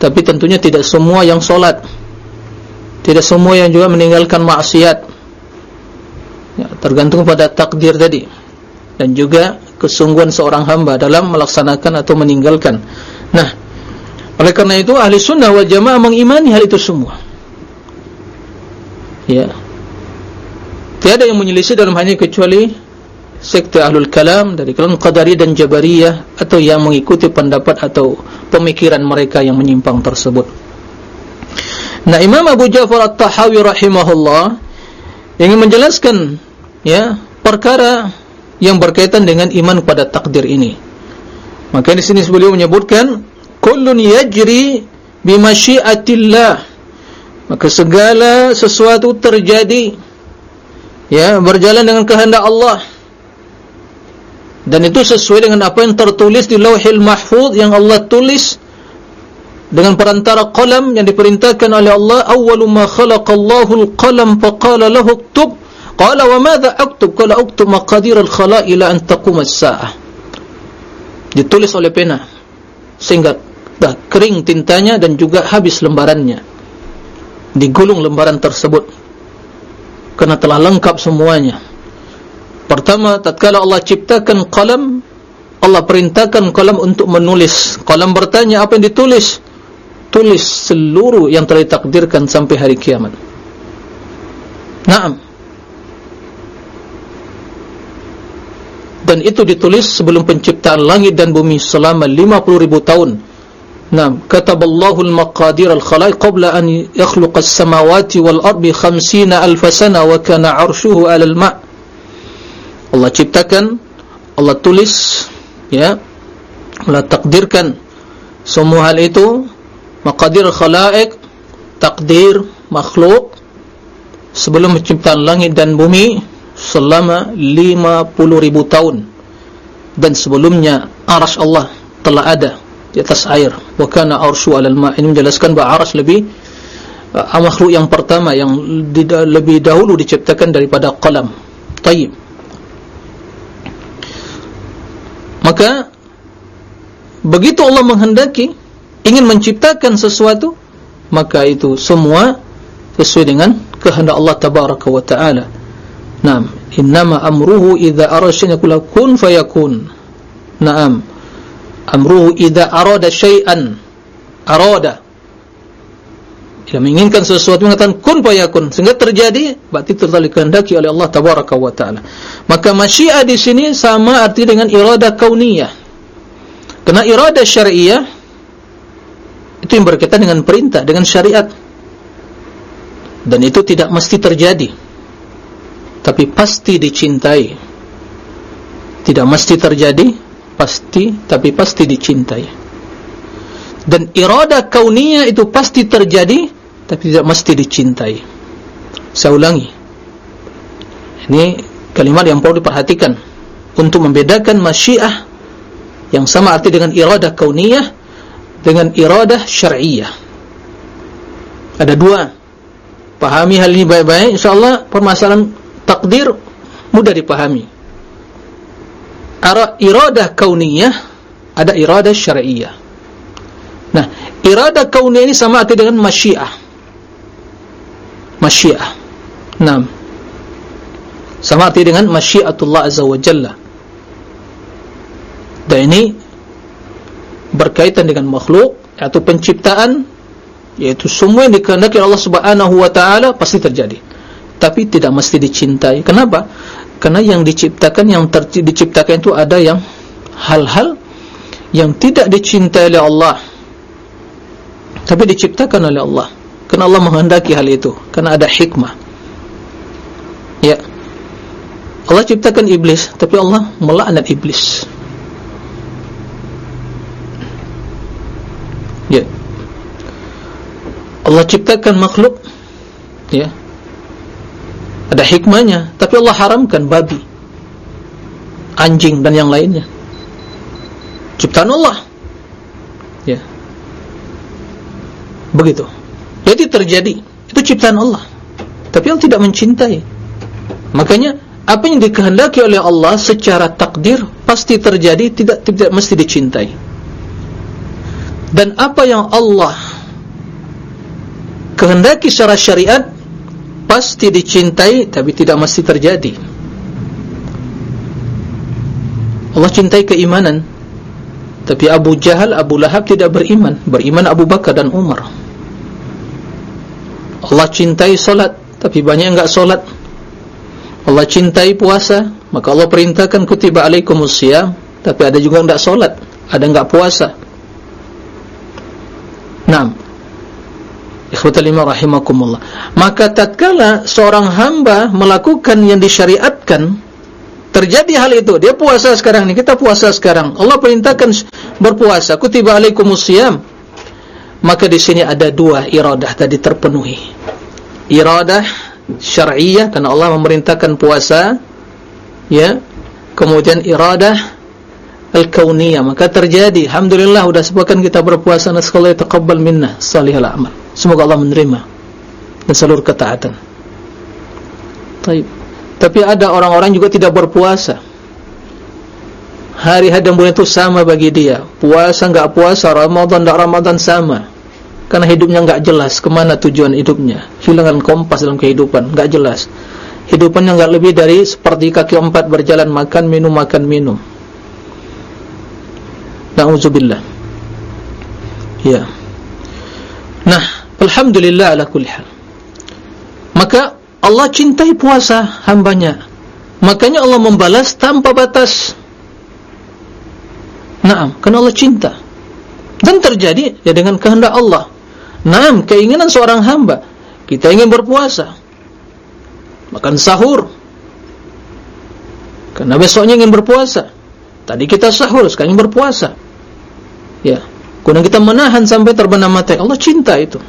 tapi tentunya tidak semua yang solat. Tidak semua yang juga meninggalkan maksiat. Ya, tergantung pada takdir tadi. Dan juga kesungguhan seorang hamba dalam melaksanakan atau meninggalkan. Nah, oleh karena itu ahli sunnah wal jamaah mengimani hal itu semua. Ya. Tiada yang menyelisih dalam ini kecuali sekte ahlul kalam dari kalangan qadari dan jabariyah atau yang mengikuti pendapat atau pemikiran mereka yang menyimpang tersebut. Nah, Imam Abu Ja'far At-Tahawi rahimahullah ingin menjelaskan ya perkara yang berkaitan dengan iman kepada takdir ini. Maka di sini beliau menyebutkan kullun yajri bi masyiatillah. Maka segala sesuatu terjadi ya berjalan dengan kehendak Allah. Dan itu sesuai dengan apa yang tertulis di Lauhil Mahfuz yang Allah tulis dengan perantara qalam yang diperintahkan oleh Allah awwalu ma khalaqallahu al-qalam faqala lahu uktub Qala wa madza aktub? Qala aktub maqadir al-khala'i ila an taqum as-sa'ah. Ditulis oleh pena sehingga dah kering tintanya dan juga habis lembarannya. Digulung lembaran tersebut karena telah lengkap semuanya. Pertama, tatkala Allah ciptakan qalam, Allah perintahkan qalam untuk menulis. Qalam bertanya apa yang ditulis? Tulis seluruh yang telah ditakdirkan sampai hari kiamat. Naam. Dan itu ditulis sebelum penciptaan langit dan bumi selama 50 ribu tahun. Naam, kataballahu al-maqadir al-khalaiq qabla an yakhluqa as-samawati wal ardi 50 alf sana wa kana 'ala al-ma'. Allah ciptakan, Allah tulis, ya. Allah takdirkan semua hal itu maqadir al-khalaiq, takdir makhluk sebelum penciptaan langit dan bumi selama 50 ribu tahun. Dan sebelumnya aras Allah telah ada di atas air. Wa kana arshu alal ma' ini menjelaskan bahawa aras lebih uh, makhluk yang pertama yang lebih dahulu diciptakan daripada qalam. Tayyib. Maka begitu Allah menghendaki ingin menciptakan sesuatu maka itu semua sesuai dengan kehendak Allah tabaraka wa ta'ala Naam, innama amruhu idza arada kula kun fayakun. Naam. Amruhu idza arada syai'an arada. Dia menginginkan sesuatu mengatakan kun fayakun sehingga terjadi berarti telah dikehendaki oleh Allah tabaraka wa taala. Maka masyiah di sini sama arti dengan irada kauniyah. Karena irada syariah itu yang berkaitan dengan perintah, dengan syariat. Dan itu tidak mesti terjadi tapi pasti dicintai. Tidak mesti terjadi pasti tapi pasti dicintai. Dan irada kauniyah itu pasti terjadi tapi tidak mesti dicintai. Saya ulangi. Ini kalimat yang perlu diperhatikan untuk membedakan masyiah yang sama arti dengan irada kauniyah dengan irada syariah. Ada dua. Pahami hal ini baik-baik insyaAllah permasalahan takdir mudah dipahami. Ara iradah kauniyah ada iradah syar'iyyah. Nah, irada kauniyah ini sama arti dengan masyiah. Masyiah. Nah, sama arti dengan masyiatullah azza wa jalla. Dan ini berkaitan dengan makhluk atau penciptaan yaitu semua yang dikehendaki Allah Subhanahu wa taala pasti terjadi. Tapi tidak mesti dicintai. Kenapa? Karena yang diciptakan yang diciptakan itu ada yang hal-hal yang tidak dicintai oleh Allah. Tapi diciptakan oleh Allah. Karena Allah menghendaki hal itu, karena ada hikmah. Ya. Allah ciptakan iblis, tapi Allah melaknat iblis. Ya. Allah ciptakan makhluk ya. Ada hikmahnya, tapi Allah haramkan babi, anjing dan yang lainnya. Ciptaan Allah. Ya. Begitu. Jadi terjadi, itu ciptaan Allah. Tapi Allah tidak mencintai. Makanya apa yang dikehendaki oleh Allah secara takdir pasti terjadi tidak tidak mesti dicintai dan apa yang Allah kehendaki secara syariat pasti dicintai tapi tidak mesti terjadi. Allah cintai keimanan. Tapi Abu Jahal, Abu Lahab tidak beriman. Beriman Abu Bakar dan Umar. Allah cintai solat tapi banyak yang solat. Allah cintai puasa maka Allah perintahkan kutiba alaikum usiyah tapi ada juga yang solat ada enggak puasa. 6 nah. Ikhutalima rahimakumullah. Maka tatkala seorang hamba melakukan yang disyariatkan, terjadi hal itu. Dia puasa sekarang ni Kita puasa sekarang. Allah perintahkan berpuasa. Kutiba alaikumusiyam. Maka di sini ada dua iradah tadi terpenuhi. Iradah syar'iyyah karena Allah memerintahkan puasa. Ya. Kemudian iradah al-kauniyah. Maka terjadi. Alhamdulillah, sudah sebutkan kita berpuasa. nasallahu taqabbal minna. salihal amal semoga Allah menerima dan seluruh ketaatan. Taib. tapi ada orang-orang juga tidak berpuasa. Hari-hari dan bulan itu sama bagi dia. Puasa enggak puasa Ramadan enggak Ramadan sama. Karena hidupnya enggak jelas kemana tujuan hidupnya. Hilangan kompas dalam kehidupan enggak jelas. Hidupannya enggak lebih dari seperti kaki empat berjalan makan minum makan minum. Na'udzubillah. Ya. Nah Alhamdulillah ala kulli hal. Maka Allah cintai puasa hambanya. Makanya Allah membalas tanpa batas. Naam, kerana Allah cinta. Dan terjadi ya dengan kehendak Allah. Naam, keinginan seorang hamba. Kita ingin berpuasa. Makan sahur. Karena besoknya ingin berpuasa. Tadi kita sahur, sekarang ingin berpuasa. Ya, kemudian kita menahan sampai terbenam mata. Allah cinta itu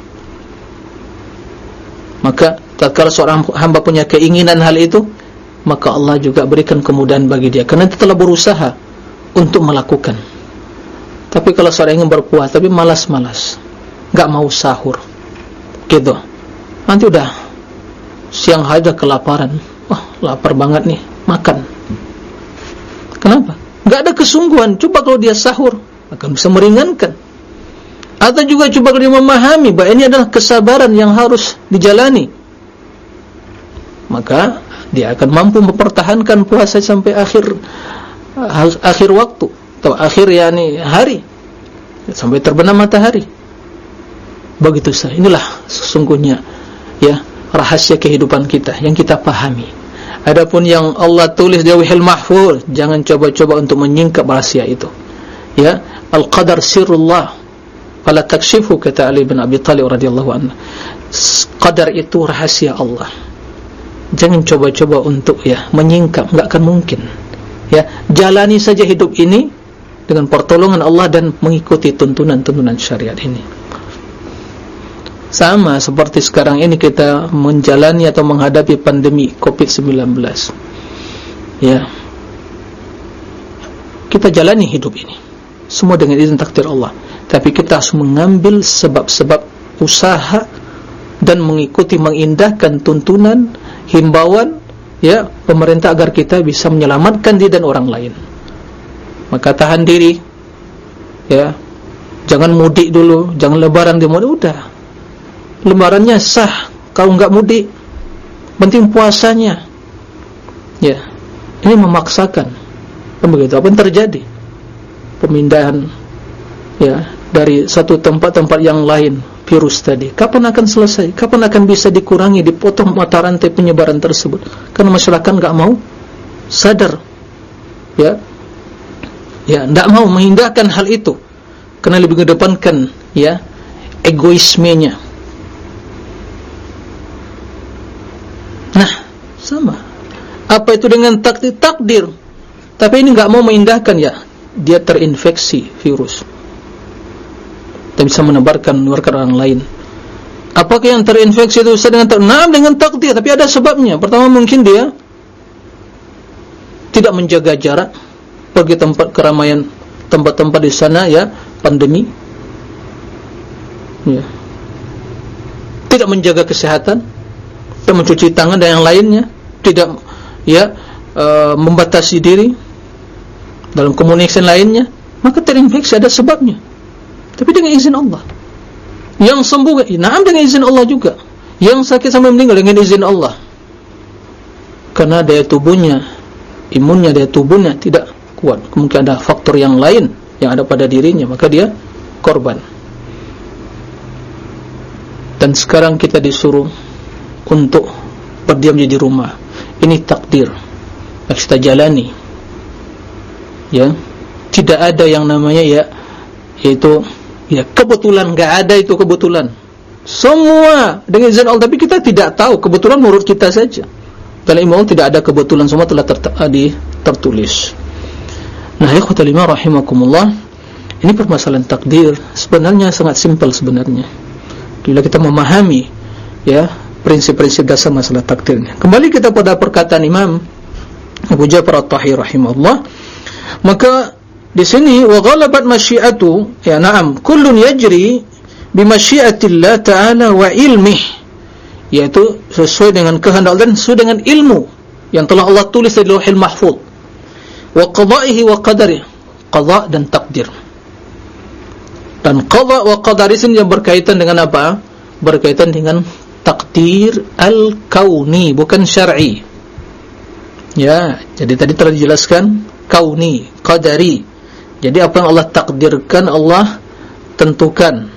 maka kalau seorang hamba punya keinginan hal itu maka Allah juga berikan kemudahan bagi dia. Karena dia telah berusaha untuk melakukan. Tapi kalau seorang ingin berpuasa tapi malas-malas enggak mau sahur gitu. Nanti udah siang hari dah kelaparan. Wah oh, lapar banget nih makan. Kenapa? Enggak ada kesungguhan. Coba kalau dia sahur akan bisa meringankan atau juga kalau dia memahami bahawa ini adalah kesabaran yang harus dijalani. Maka dia akan mampu mempertahankan puasa sampai akhir akhir waktu. Atau akhir yani hari. Sampai terbenam matahari. Begitu saja inilah sesungguhnya ya rahasia kehidupan kita yang kita pahami. Adapun yang Allah tulis di wahil mahfuz jangan coba-coba untuk menyingkap rahasia itu. Ya al-qadar sirullah fala takshifu kata Ali bin Abi Talib radhiyallahu anhu qadar itu rahasia Allah. Jangan coba-coba untuk ya menyingkap. Enggak akan mungkin ya. Jalani saja hidup ini dengan pertolongan Allah dan mengikuti tuntunan-tuntunan syariat ini. Sama seperti sekarang ini kita menjalani atau menghadapi pandemi COVID-19 ya. Kita jalani hidup ini semua dengan izin takdir Allah tapi kita harus mengambil sebab-sebab usaha dan mengikuti mengindahkan tuntunan himbauan ya pemerintah agar kita bisa menyelamatkan diri dan orang lain. Maka tahan diri ya. Jangan mudik dulu jangan lebaran di mudik udah. Lebarannya sah kalau enggak mudik penting puasanya. Ya. Ini memaksakan. Kan begitu apa yang terjadi? Pemindahan ya dari satu tempat-tempat yang lain virus tadi. Kapan akan selesai? Kapan akan bisa dikurangi dipotong mata rantai penyebaran tersebut? Karena masyarakat enggak mau sadar. Ya. Ya enggak mau mengindahkan hal itu. Karena lebih mengedepankan ya egoismenya. Nah sama. Apa itu dengan takdir? Takdir. Tapi ini enggak mau mengindahkan ya. Dia terinfeksi virus dan bisa menebarkan menebarkan orang lain. Apakah yang terinfeksi itu bisa dengan nah, dengan takdir tapi ada sebabnya. Pertama mungkin dia tidak menjaga jarak pergi tempat keramaian tempat-tempat di sana ya pandemi. Ya. Tidak menjaga kesehatan tidak mencuci tangan dan yang lainnya tidak ya e, membatasi diri dalam komunikasi lainnya maka terinfeksi ada sebabnya tapi dengan izin Allah. Yang sembuh naam dengan izin Allah juga. Yang sakit sampai meninggal dengan izin Allah. Karena daya tubuhnya imunnya daya tubuhnya tidak kuat. Mungkin ada faktor yang lain yang ada pada dirinya maka dia korban. Dan sekarang kita disuruh untuk berdiam di rumah. Ini takdir yang kita jalani. Ya. Tidak ada yang namanya ya yaitu ya kebetulan enggak ada itu kebetulan. Semua dengan izin Allah. Tapi kita tidak tahu kebetulan menurut kita saja. Dalam iman tidak ada kebetulan semua telah ter di tertulis. Nah ikhwatul iman rahimakumullah. Ini permasalahan takdir. Sebenarnya sangat simpel sebenarnya. Bila kita memahami ya prinsip-prinsip dasar masalah takdirnya. Kembali kita pada perkataan Imam Abu Ja'far At-Tahir rahimahullah. Maka di sini wa ghalabat masyiatu ya na'am kullun yajri bi masyiatillah ta'ala wa ilmih yaitu sesuai dengan kehendak dan sesuai dengan ilmu yang telah Allah tulis di lauhil mahfuz. Wa qada'ihi wa qadarihi qada' dan takdir dan qada' wa qadar ini yang berkaitan dengan apa? Berkaitan dengan takdir al-kauni bukan syar'i. Ya jadi tadi telah dijelaskan kauni, qadari. Jadi apa yang Allah takdirkan Allah tentukan.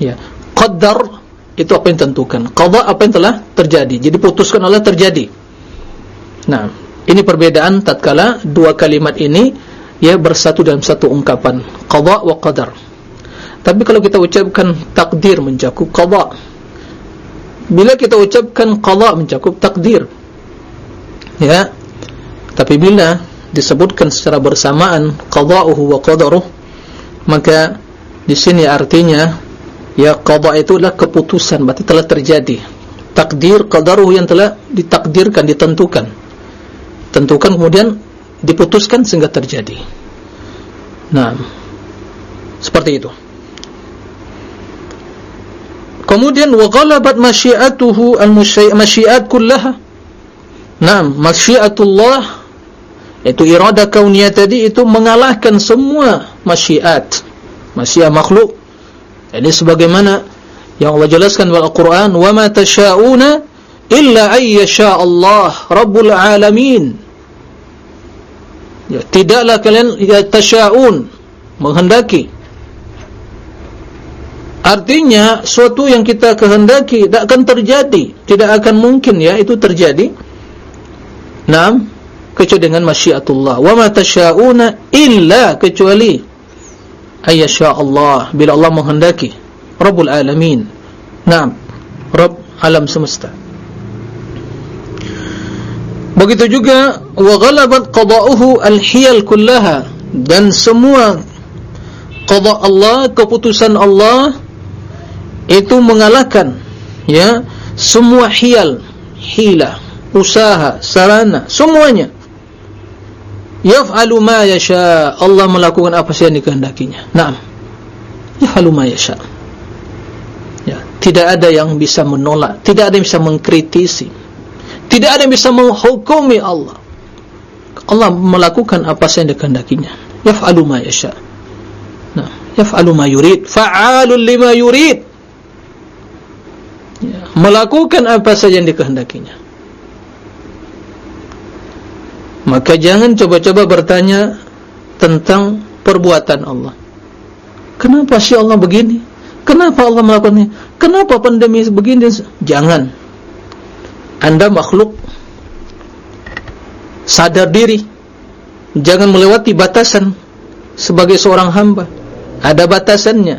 Ya, qadar itu apa yang tentukan. Qada apa yang telah terjadi. Jadi putuskan Allah terjadi. Nah, ini perbedaan tatkala dua kalimat ini ya bersatu dalam satu ungkapan. Qada wa qadar. Tapi kalau kita ucapkan takdir mencakup qada. Bila kita ucapkan qada mencakup takdir. Ya. Tapi bila disebutkan secara bersamaan qada'uhu wa qadaruh maka di sini artinya ya qada' itu adalah keputusan berarti telah terjadi. Takdir qadaruhu yang telah ditakdirkan ditentukan. Tentukan kemudian diputuskan sehingga terjadi. Nah seperti itu. Kemudian wa ghalabat masyiatuhu al-masyiat kullaha. Nah masyiatullah itu irada kauniyah tadi itu mengalahkan semua masyiat masyiah makhluk. Ini sebagaimana yang Allah jelaskan dalam Al-Quran ma tasha'una illa ayyasha Allah Rabbul Alamin. Ya, tidaklah kalian ya tasha'un menghendaki. Artinya suatu yang kita kehendaki tidak akan terjadi. Tidak akan mungkin ya itu terjadi. Naam kecuali dengan masyiatullah. Wa ma tasyauna illa kecuali ayyasha Allah bila Allah menghendaki. Rabbul alamin. Na'am. Rabb alam semesta. Begitu juga wa ghalabat qada'uhu al-hiyal kullaha. Dan semua qada' Allah keputusan Allah itu mengalahkan ya semua hiyal. Hila usaha sarana semuanya yaf'alu ma yasha. Allah melakukan apa saja yang dikehendakinya. Na'am. Yaf'alu ma yasha. Ya tidak ada yang bisa menolak tidak ada yang bisa mengkritisi tidak ada yang bisa menghukumi Allah. Allah melakukan apa saja yang dikehendakinya. Yaf'alu ma yasha. Nah yaf'alu ma yurid. Fa'alul lima yurid. Ya, melakukan apa saja yang dikehendakinya maka jangan coba-coba bertanya tentang perbuatan Allah. Kenapa sih Allah begini? Kenapa Allah melakukannya kenapa pandemi begini jangan. Anda makhluk. Sadar diri. Jangan melewati batasan. Sebagai seorang hamba. Ada batasannya.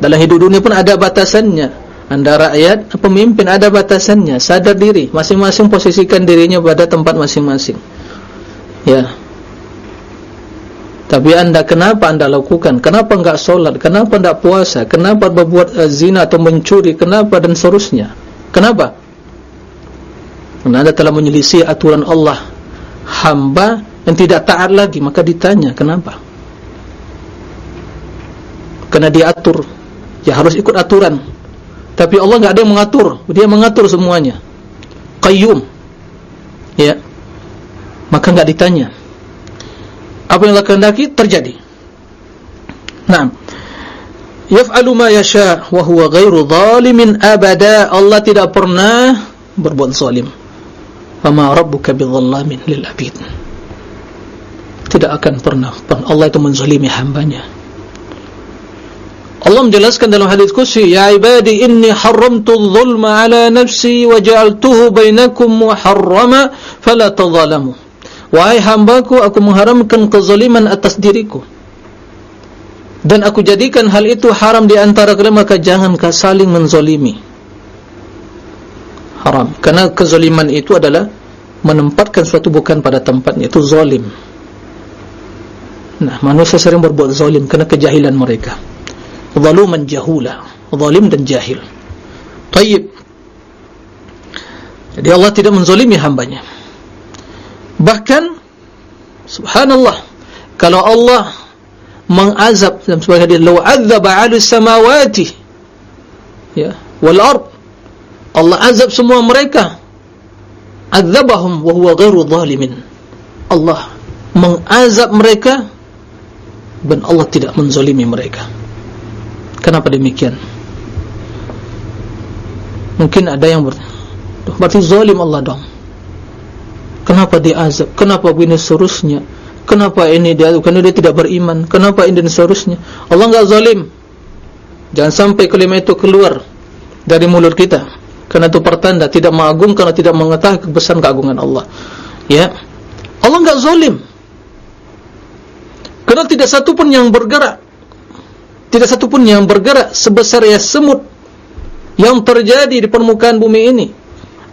Dalam hidup dunia pun ada batasannya. Anda rakyat pemimpin ada batasannya. Sadar diri. Masing-masing posisikan dirinya pada tempat masing-masing ya. Tapi anda kenapa anda lakukan? Kenapa enggak solat? Kenapa enggak puasa? Kenapa berbuat uh, zina atau mencuri? Kenapa dan seterusnya? Kenapa? Karena anda telah menyelisih aturan Allah. Hamba yang tidak taat lagi maka ditanya kenapa? Kena diatur ya harus ikut aturan. Tapi Allah enggak ada yang mengatur. Dia mengatur semuanya. Qayyum. Ya maka enggak ditanya. Apa yang Allah kehendaki terjadi. Nah yaf'alu ma yasha wa huwa ghairu zalimin abada. Allah tidak pernah berbuat zalim. Fama rabbuka bidhallamin lil abid. Tidak akan pernah. Allah itu menzalimi hambanya. Allah menjelaskan dalam hadis kursi Ya ibadi inni haramtu dhulma ala nafsi wa ja'altuhu bainakum muharrama fala tadhalamu Wahai hambaku aku mengharamkan kezaliman atas diriku. Dan aku jadikan hal itu haram di antara kalian maka jangan kau saling menzalimi. Haram. Karena kezaliman itu adalah menempatkan sesuatu bukan pada tempatnya itu zalim. Nah manusia sering berbuat zalim karena kejahilan mereka. Zaluman jahula. Zalim dan jahil. Tayyib. Jadi Allah tidak menzalimi hambanya bahkan subhanallah kalau Allah mengazab dalam sebuah hadis law adzaba 'ala samawati ya wal ard Allah azab semua mereka azabahum wa huwa ghairu zalimin Allah mengazab mereka dan Allah tidak menzalimi mereka Kenapa demikian? Mungkin ada yang ber berarti zalim Allah dong. Kenapa dia azab? Kenapa begini seterusnya? Kenapa ini dia karena dia tidak beriman? Kenapa ini dan seterusnya? Allah enggak zalim. Jangan sampai kalimat itu keluar dari mulut kita. Karena itu pertanda tidak mengagungkan tidak mengetahui kebesaran keagungan Allah. Ya. Allah enggak zalim. Karena tidak satu pun yang bergerak tidak satu pun yang bergerak sebesar ya semut yang terjadi di permukaan bumi ini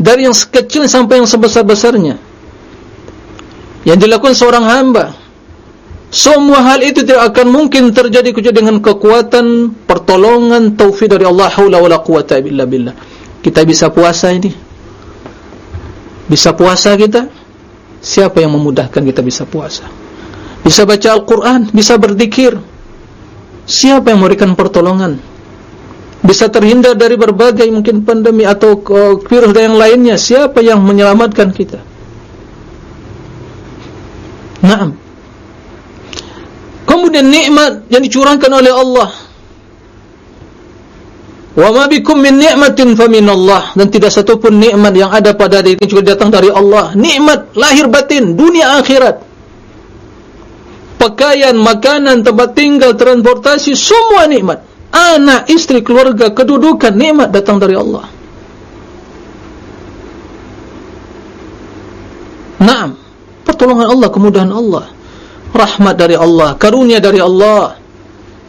dari yang sekecil sampai yang sebesar-besarnya yang dilakukan seorang hamba semua hal itu tidak akan mungkin terjadi kecuali dengan kekuatan pertolongan taufik dari Allah haula wala quwata illa billah kita bisa puasa ini bisa puasa kita siapa yang memudahkan kita bisa puasa bisa baca Al-Quran bisa berzikir Siapa yang memberikan pertolongan? Bisa terhindar dari berbagai mungkin pandemi atau uh, virus dan yang lainnya. Siapa yang menyelamatkan kita? Naam. Kemudian nikmat yang dicurahkan oleh Allah. Wa ma bikum min ni'matin fa min Allah dan tidak satu pun nikmat yang ada pada diri juga datang dari Allah. Nikmat lahir batin dunia akhirat pakaian, makanan, tempat tinggal, transportasi, semua nikmat. Anak, istri, keluarga, kedudukan, nikmat datang dari Allah. Naam, pertolongan Allah, kemudahan Allah, rahmat dari Allah, karunia dari Allah.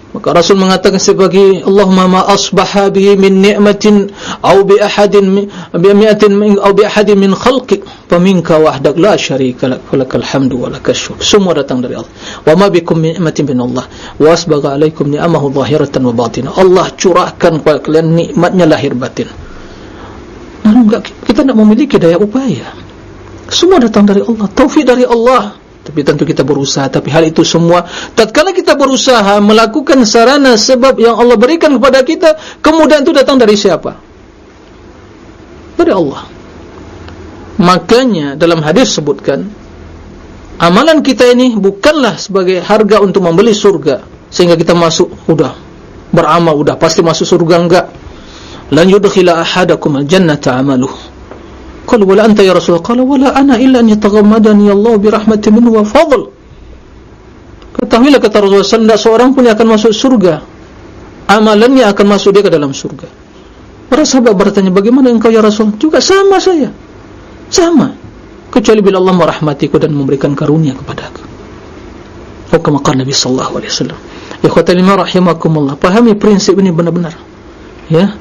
Maka Rasul mengatakan sebagai Allahumma ma asbaha bihi min ni'matin aw bi ahadin bi mi'atin min aw bi ahadin min khalqik fa minka wahdak la syarika lak falakal hamdu wa lakal syukr semua datang dari Allah. Wa ma bikum min ni'matin min Allah wa asbagha alaikum ni'amahu zahiratan wa batinah Allah curahkan kepada kalian nikmatnya lahir batin. Enggak kita tidak memiliki daya upaya semua datang dari Allah. Taufik dari Allah. Tapi tentu kita berusaha. Tapi hal itu semua tatkala kita berusaha melakukan sarana sebab yang Allah berikan kepada kita kemudian itu datang dari siapa? Dari Allah. Makanya dalam hadis sebutkan amalan kita ini bukanlah sebagai harga untuk membeli surga sehingga kita masuk udah beramal udah pasti masuk surga enggak? Lan yudkhila ahadakum al-jannata amaluh qala wala anta ya rasul qala wala ana illa an yataghammadani Allah bi rahmatin minhu wa fadl. Ketahuilah kata Rasulullah tidak seorang pun yang akan masuk surga amalannya akan masuk dia ke dalam surga. Para sahabat bertanya bagaimana engkau ya Rasul? Juga sama saya. Sama. Kecuali bila Allah merahmatiku dan memberikan karunia kepada aku atau kama qala Nabi sallallahu alaihi wasallam. Ikhwata lima rahimakumullah. Pahami prinsip ini benar-benar. Ya.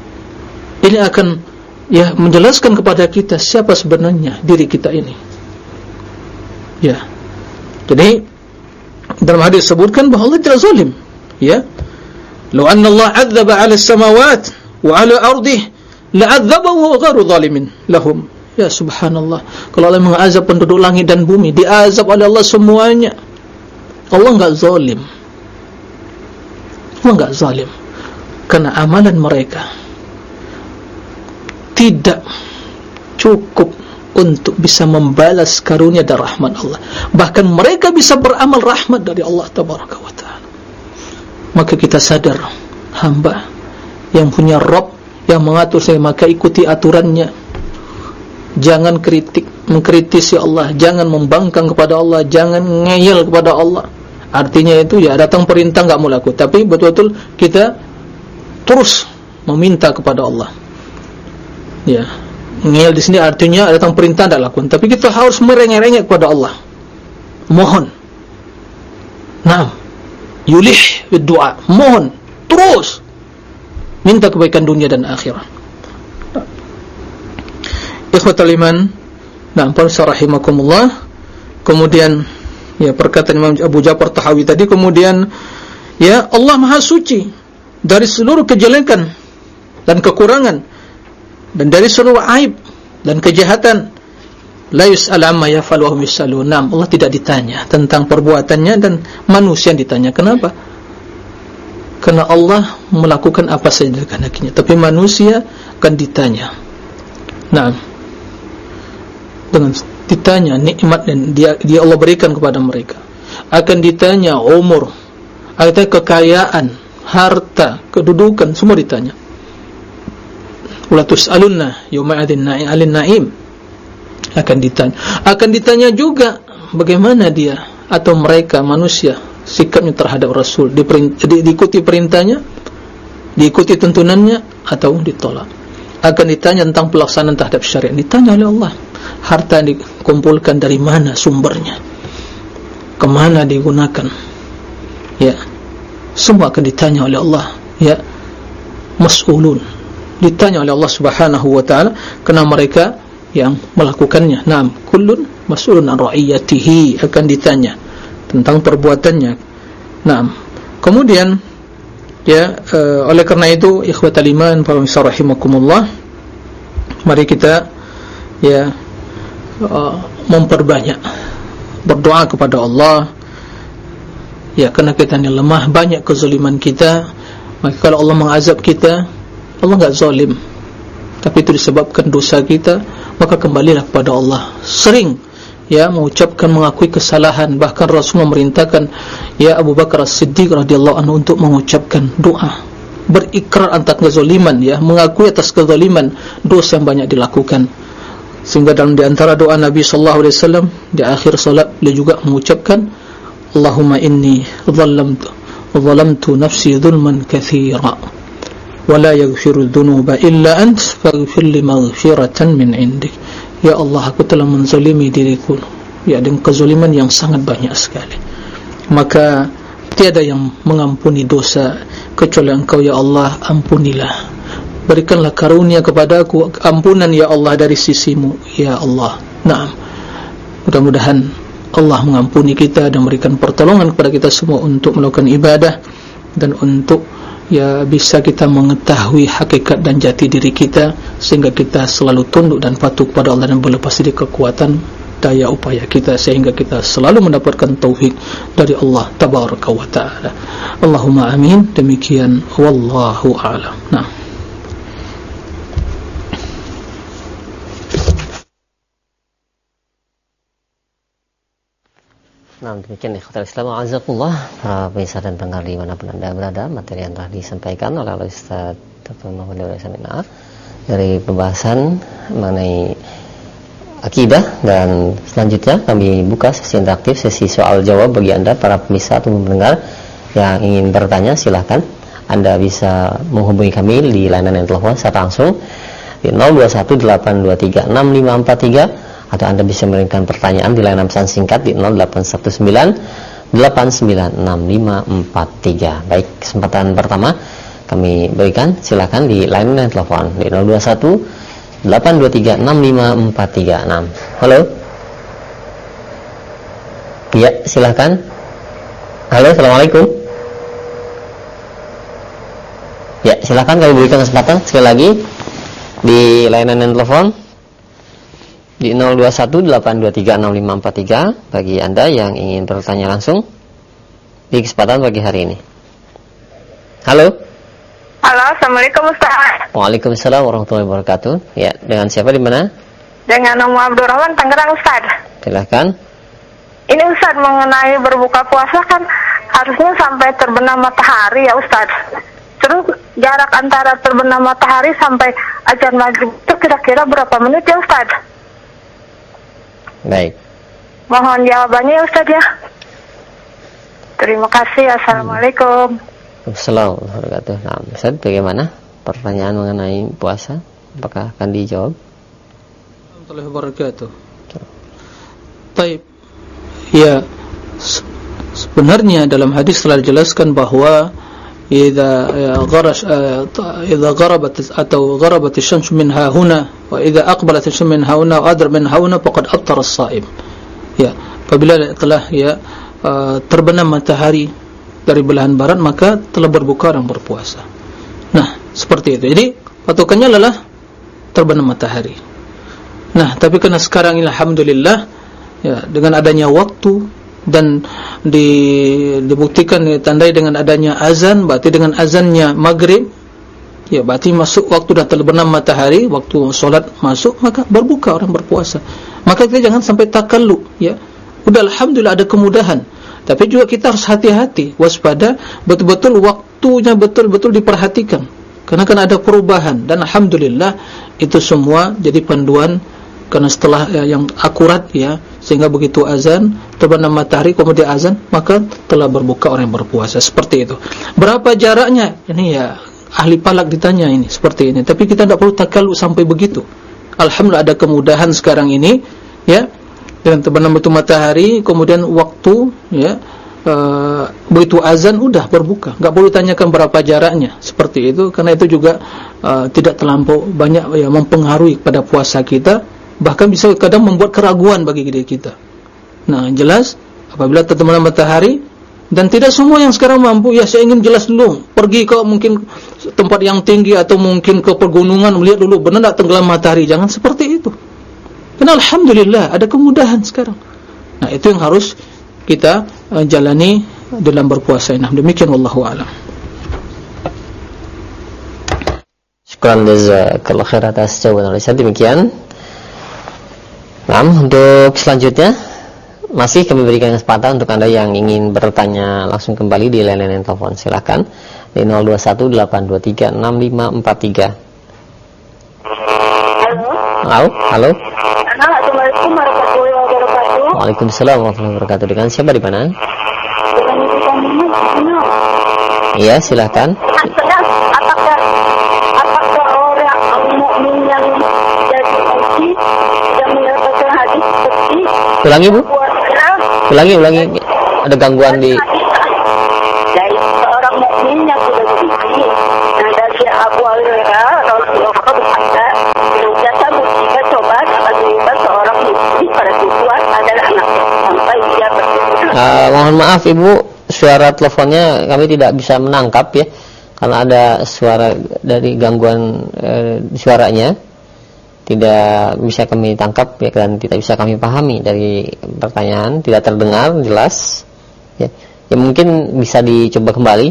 Ini akan ya menjelaskan kepada kita siapa sebenarnya diri kita ini. Ya. Jadi dalam hadis disebutkan bahawa Allah tidak zalim. Ya. Law anna Allah 'adzaba 'ala as-samawat wa 'ala ardih la'adzabahu ghairu zalimin lahum. Ya subhanallah. Kalau Allah mengazab penduduk langit dan bumi diazab oleh Allah semuanya. Allah enggak zalim. Allah enggak zalim. Karena amalan mereka tidak cukup untuk bisa membalas karunia dan rahmat Allah. Bahkan mereka bisa beramal rahmat dari Allah tabaraka wa ta'ala. Maka kita sadar hamba yang punya Rabb yang mengatur saya maka ikuti aturannya. Jangan kritik mengkritisi Allah. Jangan membangkang kepada Allah. Jangan ngeyel kepada Allah. Artinya itu ya datang perintah enggak mau laku, tapi betul-betul kita terus meminta kepada Allah. Ya. Ngel di sini artinya datang perintah enggak laku, tapi kita harus merengek-rengek kepada Allah. Mohon. Naam. Yulih berdoa, mohon terus minta kebaikan dunia dan akhirat. Ikhwatul iman, nah, para rahimakumullah. Kemudian ya perkataan Imam Abu Ja'far Tahawi tadi kemudian ya Allah Maha Suci dari seluruh kejelekan dan kekurangan dan dari seluruh aib dan kejahatan la yus'al amma yaf'al wa hum yus'alun. Allah tidak ditanya tentang perbuatannya dan manusia yang ditanya kenapa? Karena Allah melakukan apa saja dengan kehendaknya tapi manusia akan ditanya. Nah dengan ditanya nikmat dan dia, dia Allah berikan kepada mereka. Akan ditanya umur atau kekayaan harta kedudukan semua ditanya wala tusaluna yawma adin alin naim. Akan ditanya akan ditanya juga bagaimana dia atau mereka manusia sikapnya terhadap rasul. Di, diikuti perintahnya diikuti tuntunannya atau ditolak. Akan ditanya tentang pelaksanaan terhadap syariat. Ditanya oleh Allah harta dikumpulkan dari mana sumbernya? Kemana digunakan? Ya. Semua akan ditanya oleh Allah. Ya. Mas'ulun ditanya oleh Allah subhanahu wa ta'ala kena mereka yang melakukannya. Naam kullun mas'ulun an ra'iyatihi akan ditanya tentang perbuatannya. Naam. Kemudian ya uh, oleh kerana itu ikhwatal iman para rahimakumullah mari kita ya Uh, memperbanyak berdoa kepada Allah. Ya karena kita ini lemah banyak kezaliman kita maka kalau Allah mengazab kita Allah enggak zalim. Tapi itu disebabkan dosa kita maka kembalilah kepada Allah. Sering ya mengucapkan mengakui kesalahan. Bahkan Rasul memerintahkan ya Abu Bakar As-Siddiq radhiyallahu anhu untuk mengucapkan doa. Berikrar atas kezaliman ya mengakui atas kezaliman dosa yang banyak dilakukan. Sehingga dalam di antara doa Nabi wasallam di akhir salat beliau juga mengucapkan Allahumma inni dhallamtu dhalamtu nafsi dhulman katsira la yaghfiru dhunuba illa ant faghfir li maghfiratan min indik ya Allah aku telah menzalimi diriku. Ya dengan kezaliman yang sangat banyak sekali. Maka tiada yang mengampuni dosa kecuali engkau ya Allah ampunilah. Berikanlah karunia kepada aku ampunan ya Allah dari sisimu ya Allah. Naam. Mudah-mudahan Allah mengampuni kita dan memberikan pertolongan kepada kita semua untuk melakukan ibadah dan untuk ya bisa kita mengetahui hakikat dan jati diri kita sehingga kita selalu tunduk dan patuh kepada Allah dan berlepas dari kekuatan daya upaya kita sehingga kita selalu mendapatkan taufik dari Allah tabaraka wa taala. Allahumma amin. Demikian. Wallahu a'lam. Nah Nah, demikian ikhwatal Islam Azakullah Para pemirsa dan pendengar di mana pun anda berada Materi yang telah disampaikan oleh Ustaz Dr. Muhammad Sami'ah Dari pembahasan mengenai akidah Dan selanjutnya kami buka sesi interaktif Sesi soal jawab bagi anda para pemirsa atau pendengar Yang ingin bertanya silahkan Anda bisa menghubungi kami di layanan yang telepon secara langsung Di 0218236543 atau Anda bisa mengirimkan pertanyaan di layanan pesan singkat di 0819 896543. Baik, kesempatan pertama kami berikan silakan di layanan telepon di 021 823 65436. Halo. Ya, silakan. Halo, Assalamualaikum. Ya, silakan kami berikan kesempatan sekali lagi di layanan telepon di 0218236543 bagi Anda yang ingin bertanya langsung di kesempatan pagi hari ini. Halo. Halo, Assalamualaikum Ustaz. Waalaikumsalam warahmatullahi wabarakatuh. Ya, dengan siapa di mana? Dengan Umu Abdurrahman Tangerang Ustaz. Silahkan. Ini Ustaz mengenai berbuka puasa kan harusnya sampai terbenam matahari ya Ustaz. Terus jarak antara terbenam matahari sampai ajar maghrib itu kira-kira berapa menit ya Ustaz? Baik. Mohon jawabannya ya Ustaz ya. Terima kasih. Assalamualaikum. Assalamualaikum warahmatullahi Nah, Ustaz bagaimana pertanyaan mengenai puasa? Apakah akan dijawab? Warahmatullahi wabarakatuh. Baik. Ya, sebenarnya dalam hadis telah dijelaskan bahwa إذا غرش إذا غربت أو غربت الشمس من ها هنا وإذا أقبلت الشمس من ها هنا وأدر من ها هنا فقد أبطر الصائم ya apabila telah ya terbenam matahari dari belahan barat maka telah berbuka orang berpuasa nah seperti itu jadi patokannya adalah terbenam matahari nah tapi karena sekarang ini Alhamdulillah ya dengan adanya waktu dan di, dibuktikan ditandai dengan adanya azan berarti dengan azannya maghrib ya berarti masuk waktu dah terbenam matahari waktu solat masuk maka berbuka orang berpuasa. Maka kita jangan sampai takallu ya. Udah Alhamdulillah ada kemudahan. Tapi juga kita harus hati-hati waspada betul-betul waktunya betul-betul diperhatikan. Karena kan ada perubahan dan Alhamdulillah itu semua jadi panduan karena setelah ya, yang akurat ya sehingga begitu azan terbenam matahari kemudian azan maka telah berbuka orang yang berpuasa. Seperti itu. Berapa jaraknya? Ini ya ahli palak ditanya ini seperti ini. Tapi kita tidak perlu takaluk sampai begitu. Alhamdulillah ada kemudahan sekarang ini ya. Dengan terbenam itu matahari kemudian waktu ya uh, begitu azan udah berbuka. Nggak perlu tanyakan berapa jaraknya. Seperti itu. Karena itu juga uh, tidak terlampau banyak ya mempengaruhi pada puasa kita bahkan bisa kadang membuat keraguan bagi diri kita. Nah, jelas apabila terbenam matahari dan tidak semua yang sekarang mampu ya saya ingin jelas dulu pergi ke mungkin tempat yang tinggi atau mungkin ke pegunungan melihat dulu benar tak tenggelam matahari jangan seperti itu. Karena alhamdulillah ada kemudahan sekarang. Nah, itu yang harus kita uh, jalani dalam berpuasa ini. Demikian wallahu alam. Syukran jazakallahu khair atas jawaban Anda. Demikian Nah, untuk selanjutnya masih kami berikan kesempatan untuk Anda yang ingin bertanya langsung kembali di layanan telepon. Silakan di 0218236543. Halo. Halo. Assalamualaikum warahmatullahi wabarakatuh. Waalaikumsalam warahmatullahi wabarakatuh. Dengan siapa di mana? Iya, silakan. Ulangi Bu. Ulangi, ulangi. Ada gangguan di dari seorang mukmin yang sudah. Nah, dari Abu Hurairah Rasulullah bersabda, "Jasa musibah coba dapat menimpa seorang muslim pada tujuan adalah anak sampai dia bertobat." Uh, mohon maaf Ibu, suara teleponnya kami tidak bisa menangkap ya. Karena ada suara dari gangguan uh, suaranya tidak bisa kami tangkap ya dan tidak bisa kami pahami dari pertanyaan tidak terdengar jelas ya, ya mungkin bisa dicoba kembali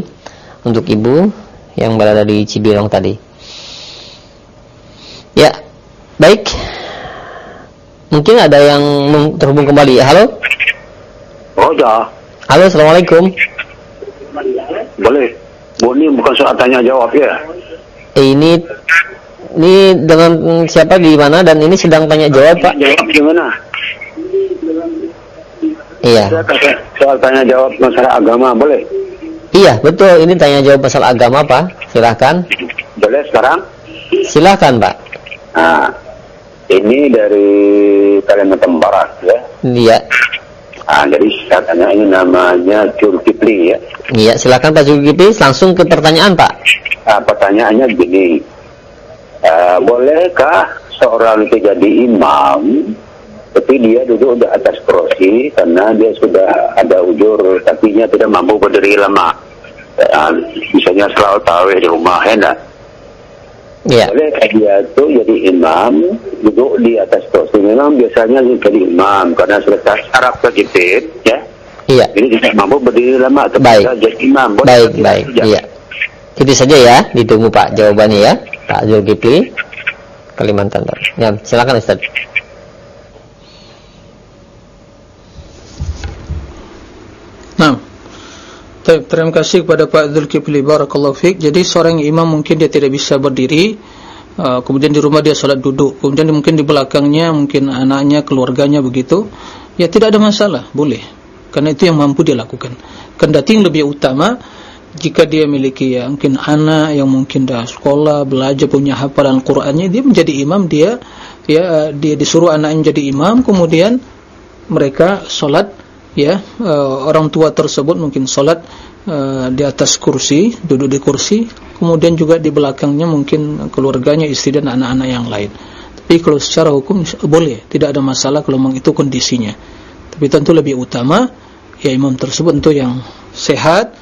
untuk ibu yang berada di Cibirong tadi ya baik mungkin ada yang terhubung kembali halo Roja. Halo, Assalamualaikum. Boleh. Bu, ni bukan soal tanya jawab ya. Eh, ini ini dengan siapa di mana dan ini sedang tanya jawab, Pak? Jawab gimana? Iya. Soal tanya jawab masalah agama, boleh? Iya, betul. Ini tanya jawab masalah agama, Pak. Silahkan. Boleh sekarang? Silahkan, Pak. Nah, ini dari Kalimantan Barat ya. Iya. Ah, jadi katanya ini namanya Zulkifli ya. Iya, silakan Pak Zulkifli langsung ke pertanyaan, Pak. Ah, pertanyaannya gini, ah, bolehkah seorang itu jadi imam, tapi dia duduk di atas kursi karena dia sudah ada ujur, dia tidak mampu berdiri lama. Ah, misalnya selalu tarawih di rumah, ya enggak? Iya. Bolehkah dia itu jadi imam, duduk di atas kursi. Memang biasanya jadi imam karena sudah syarat terjepit, ya. Iya. Jadi tidak mampu berdiri lama, Baik. jadi imam. Boleh Baik, baik. Ya. Iya. Itu saja ya, ditunggu Pak jawabannya ya. Pak Zulkifli Kalimantan Barat. Ya, silakan Ustaz. Nah, Baik, terima kasih kepada Pak Zulkifli Barakallahu Fik. Jadi seorang imam mungkin dia tidak bisa berdiri, uh, kemudian di rumah dia salat duduk, kemudian mungkin di belakangnya mungkin anaknya, keluarganya begitu, ya tidak ada masalah, boleh. Karena itu yang mampu dia lakukan. Kendati yang lebih utama jika dia memiliki ya mungkin anak yang mungkin dah sekolah, belajar punya hafalan Qur'annya, dia menjadi imam, dia ya dia disuruh anaknya menjadi imam, kemudian mereka solat ya uh, orang tua tersebut mungkin solat uh, di atas kursi duduk di kursi kemudian juga di belakangnya mungkin keluarganya istri dan anak-anak yang lain. Tapi kalau secara hukum boleh tidak ada masalah kalau memang itu kondisinya. Tapi tentu lebih utama ya imam tersebut tentu yang sehat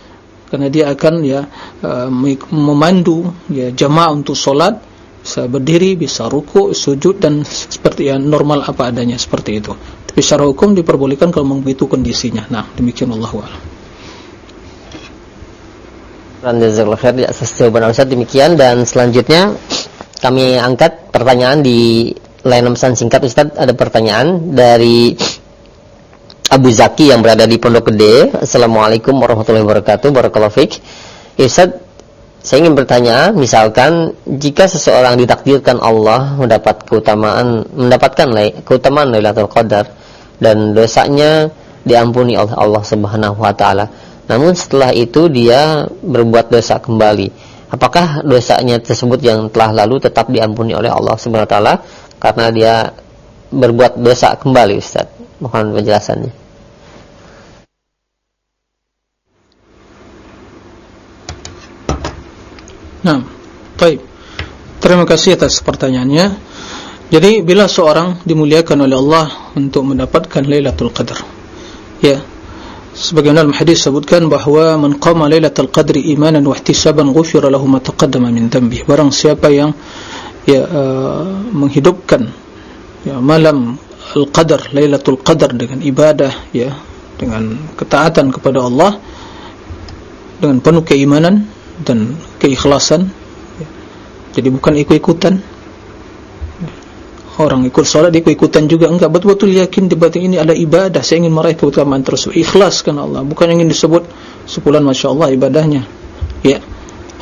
karena dia akan ya uh, memandu ya jamaah untuk solat bisa berdiri, bisa ruku, sujud dan seperti yang normal apa adanya seperti itu. Tapi secara hukum diperbolehkan kalau begitu kondisinya. Nah demikian Allah wa'ala Jazakallah khair atas jawaban Ustaz demikian. Dan selanjutnya kami angkat pertanyaan di layanan pesan singkat. Ustaz ada pertanyaan dari Abu Zaki yang berada di Pondok Gede. Assalamualaikum warahmatullahi wabarakatuh. Barakallahu fiqh Ustaz saya ingin bertanya misalkan jika seseorang ditakdirkan Allah mendapat keutamaan mendapatkan keutamaan Lailatul Qadar dan dosanya diampuni oleh Allah Subhanahu wa taala. Namun setelah itu dia berbuat dosa kembali. Apakah dosanya tersebut yang telah lalu tetap diampuni oleh Allah Subhanahu wa taala? Karena dia berbuat dosa kembali Ustaz mohon penjelasannya Nah, baik. Terima kasih atas pertanyaannya. Jadi bila seorang dimuliakan oleh Allah untuk mendapatkan Lailatul Qadar. Ya. Sebagaimana hadis sebutkan bahawa man qama Lailatul Qadri imanan wa ihtisaban ghufira lahu ma taqaddama min dhanbi. Barang siapa yang ya uh, menghidupkan ya malam Al-Qadar, Lailatul Qadar dengan ibadah ya, dengan ketaatan kepada Allah dengan penuh keimanan dan keikhlasan jadi bukan ikut-ikutan. Orang ikut sholat ikut-ikutan juga. Enggak betul-betul yakin di batin ini ada ibadah. Saya ingin meraih keutamaan tersebut. Ikhlas karena Allah. Bukan ingin disebut sepulan Masya Allah ibadahnya. Ya.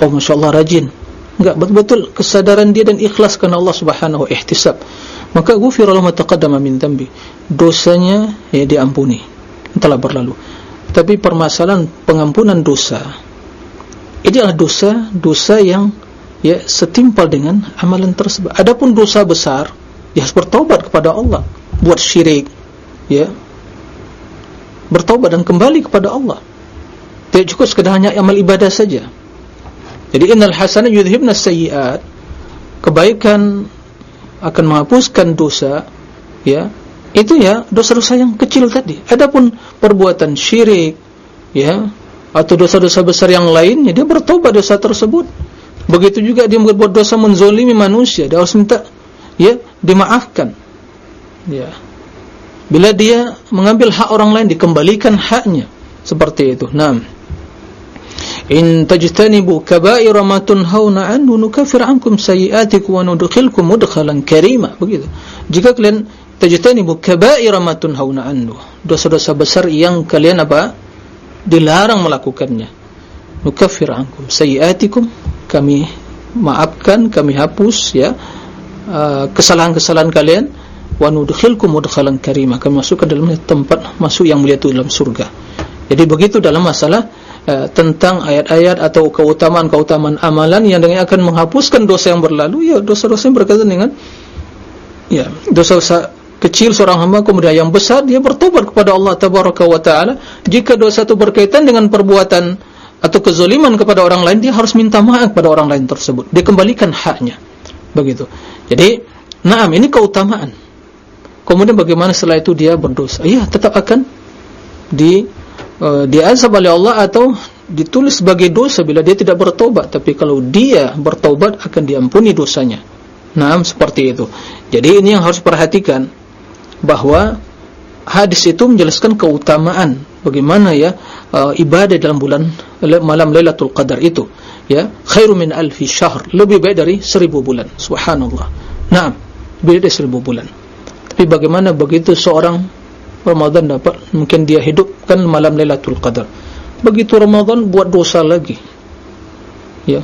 Oh Masya Allah rajin. Enggak betul-betul kesadaran dia dan ikhlas karena Allah subhanahu ihtisab maka gufirallahu mataqaddama min dambi dosanya ya diampuni. Telah berlalu. Tapi permasalahan pengampunan dosa ini adalah dosa dosa yang ya setimpal dengan amalan tersebut. Adapun dosa besar dia harus bertaubat kepada Allah. Buat syirik ya. Bertaubat dan kembali kepada Allah. Tidak cukup sekadar hanya amal ibadah saja. Jadi innal hasanah yudhibna sayyiat. Kebaikan akan menghapuskan dosa ya itu ya dosa-dosa yang kecil tadi. Adapun perbuatan syirik ya atau dosa-dosa besar yang lainnya dia bertobat dosa tersebut. Begitu juga dia berbuat dosa menzolimi manusia dia harus minta ya dimaafkan. Ya. Bila dia mengambil hak orang lain dikembalikan haknya. Seperti itu. Nah in tajtanibu kaba'ira ma tunhauna anhu nukaffir ankum sayi'atikum wa nudkhilkum mudkhalan karima. Begitu. Jika kalian tajtanibu kaba'ira ma tunhauna anhu dosa-dosa besar yang kalian apa? Dilarang melakukannya. Nukaffir ankum sayiatikum kami maafkan kami hapus ya. Uh, kesalahan-kesalahan uh, kalian wa nudkhilkum mudkhalan karima. Kami masukkan dalam tempat masuk yang mulia itu dalam surga. Jadi begitu dalam masalah uh, tentang ayat-ayat atau keutamaan-keutamaan amalan yang dengan akan menghapuskan dosa yang berlalu. Ya dosa-dosa yang berkaitan dengan ya dosa-dosa kecil seorang hamba kemudian yang besar dia bertobat kepada Allah tabaraka wa taala. Jika dosa itu berkaitan dengan perbuatan atau kezaliman kepada orang lain dia harus minta maaf kepada orang lain tersebut. Dia kembalikan haknya. Begitu. Jadi naam ini keutamaan. Kemudian bagaimana setelah itu dia berdosa? Iya tetap akan di uh, diazab oleh Allah atau ditulis sebagai dosa bila dia tidak bertobat. Tapi kalau dia bertobat akan diampuni dosanya. Naam seperti itu. Jadi ini yang harus perhatikan bahwa hadis itu menjelaskan keutamaan bagaimana ya uh, ibadah dalam bulan malam Lailatul Qadar itu ya. Khairu min alfi syahr. Lebih baik dari seribu bulan. Subhanallah. Nah lebih dari seribu bulan. Tapi bagaimana begitu seorang Ramadan dapat. Mungkin dia hidupkan malam Lailatul Qadar. Begitu Ramadan buat dosa lagi. Ya.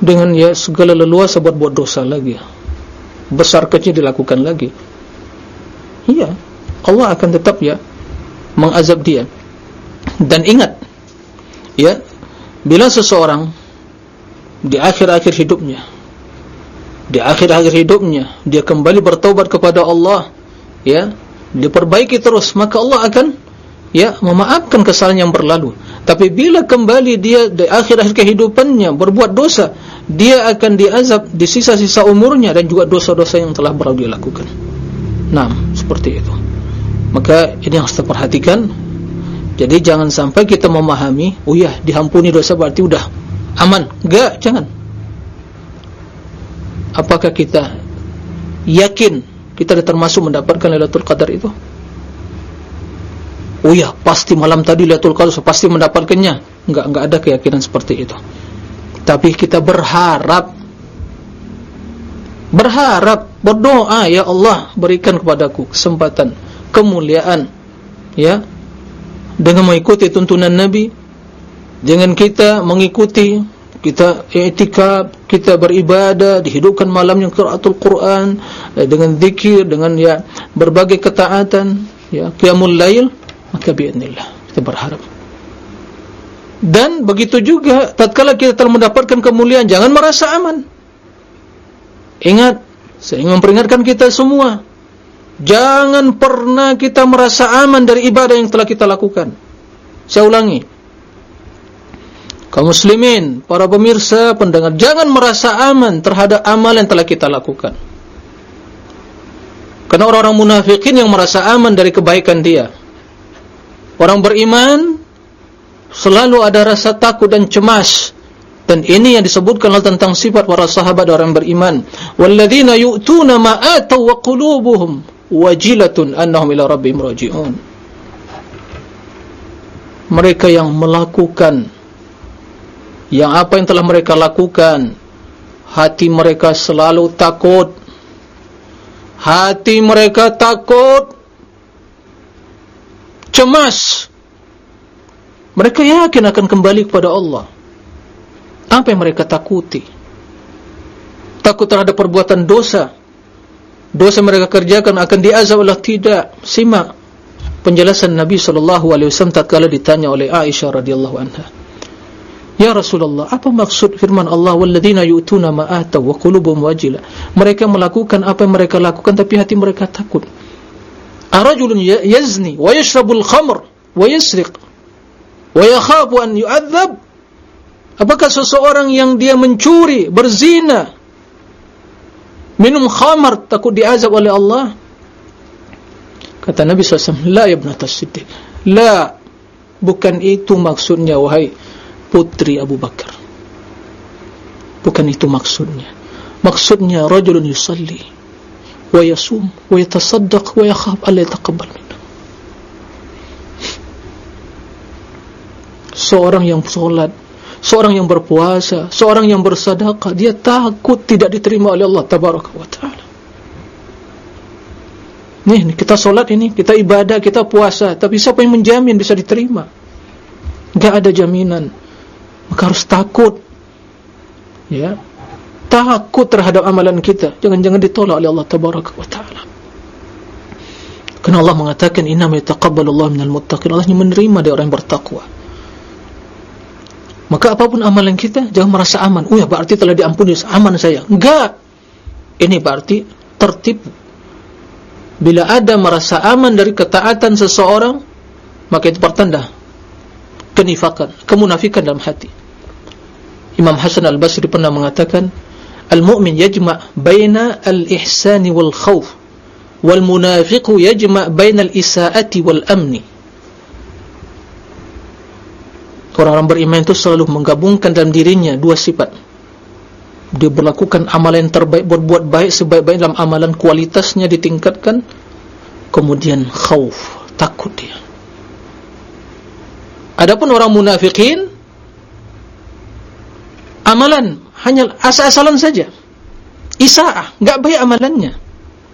Dengan ya segala leluasa buat buat dosa lagi. Besar kecil dilakukan lagi. Iya. Allah akan tetap ya mengazab dia. Dan ingat ya bila seseorang di akhir-akhir hidupnya di akhir-akhir hidupnya dia kembali bertobat kepada Allah ya diperbaiki terus maka Allah akan ya memaafkan kesalahan yang berlalu tapi bila kembali dia di akhir-akhir kehidupannya berbuat dosa dia akan diazab di sisa-sisa umurnya dan juga dosa-dosa yang telah berlalu dilakukan nah seperti itu maka ini yang harus perhatikan jadi jangan sampai kita memahami, oh ya, dihampuni dosa berarti udah aman. Enggak, jangan. Apakah kita yakin kita termasuk mendapatkan Lailatul Qadar itu? Oh ya, pasti malam tadi Lailatul Qadar pasti mendapatkannya. Enggak, enggak ada keyakinan seperti itu. Tapi kita berharap berharap berdoa ya Allah berikan kepadaku kesempatan kemuliaan ya dengan mengikuti tuntunan Nabi dengan kita mengikuti kita i'tikaf kita beribadah dihidupkan malamnya qiraatul Quran eh, dengan zikir dengan ya berbagai ketaatan ya qiyamul lail maka biidznillah kita berharap dan begitu juga tatkala kita telah mendapatkan kemuliaan jangan merasa aman ingat saya ingin memperingatkan kita semua Jangan pernah kita merasa aman dari ibadah yang telah kita lakukan. Saya ulangi. Kaum muslimin, para pemirsa, pendengar, jangan merasa aman terhadap amal yang telah kita lakukan. Karena orang-orang munafikin yang merasa aman dari kebaikan dia. Orang beriman selalu ada rasa takut dan cemas. Dan ini yang disebutkan tentang sifat para sahabat orang beriman. Walladzina yu'tuna ma ataw wa qulubuhum wajilatun annahum ila rabbihim raji'un mereka yang melakukan yang apa yang telah mereka lakukan? Hati mereka selalu takut. Hati mereka takut. Cemas. Mereka yakin akan kembali kepada Allah. Apa yang mereka takuti. Takut terhadap perbuatan dosa. Dosa mereka kerjakan akan diazab Allah tidak? Simak penjelasan Nabi sallallahu alaihi wasallam tatkala ditanya oleh Aisyah radhiyallahu anha Ya Rasulullah apa maksud firman Allah walladzina yu'tuna ma ataw wa qulubuhum wajila mereka melakukan apa yang mereka lakukan tapi hati mereka takut. Arajulun ya-, yazni wa yashrabul khamr wa yasriq wa yakhafu an yu'adzab apakah seseorang yang dia mencuri berzina minum khamar takut diazab oleh Allah? Kata Nabi SAW la ya ibn Siddiq la. Bukan itu maksudnya wahai putri Abu Bakar bukan itu maksudnya maksudnya rajulun yusalli wa yasum wa yatasaddaq wa yakhaf alla yataqabbal seorang yang solat seorang yang berpuasa, seorang yang bersedekah, dia takut tidak diterima oleh Allah tabaraka wa taala. Nih, kita solat ini, kita ibadah, kita puasa, tapi siapa yang menjamin bisa diterima? Gak ada jaminan. Maka harus takut. Ya. Takut terhadap amalan kita. Jangan-jangan ditolak oleh Allah Tabaraka wa Ta'ala. Karena Allah mengatakan, Inna Allah minal muttaqin. Allah menerima dari orang yang bertakwa. Maka apapun amalan kita, jangan merasa aman. Oh ya, berarti telah diampuni, aman saya. Enggak. Ini berarti tertipu. Bila ada merasa aman dari ketaatan seseorang, maka itu pertanda kenifakan, kemunafikan dalam hati. Imam Hasan Al-Basri pernah mengatakan, Al-mu'min yajma' baina al-ihsani wal-khawf, wal-munafiqu yajma' baina al-isa'ati wal-amni. Orang-orang beriman itu selalu menggabungkan dalam dirinya dua sifat. Dia berlakukan amalan yang terbaik, berbuat baik sebaik-baik dalam amalan kualitasnya ditingkatkan. Kemudian khauf, takut dia. Adapun orang munafikin amalan hanya asal-asalan saja. Isaah, enggak baik amalannya.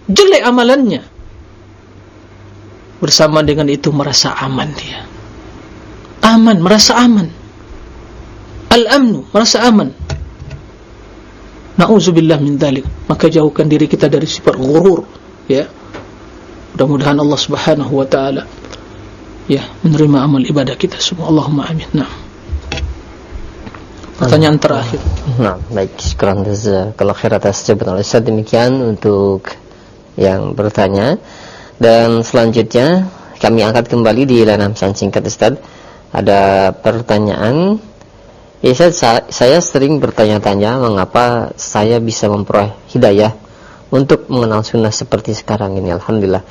Jelek amalannya. Bersama dengan itu merasa aman dia aman, merasa aman al-amnu, merasa aman na'udzubillah min dhalik maka jauhkan diri kita dari sifat gurur ya mudah-mudahan Allah subhanahu wa ta'ala ya menerima amal ibadah kita semua. Allahumma amin. Nah pertanyaan terakhir. Nah baik. Syukuran kalau khair atas jawaban oleh Ustaz. Demikian untuk yang bertanya. Dan selanjutnya kami angkat kembali di layanan pesan singkat Ustaz. Ada pertanyaan. Ya saya, saya sering bertanya-tanya mengapa saya bisa memperoleh hidayah untuk mengenal sunnah seperti sekarang ini. Alhamdulillah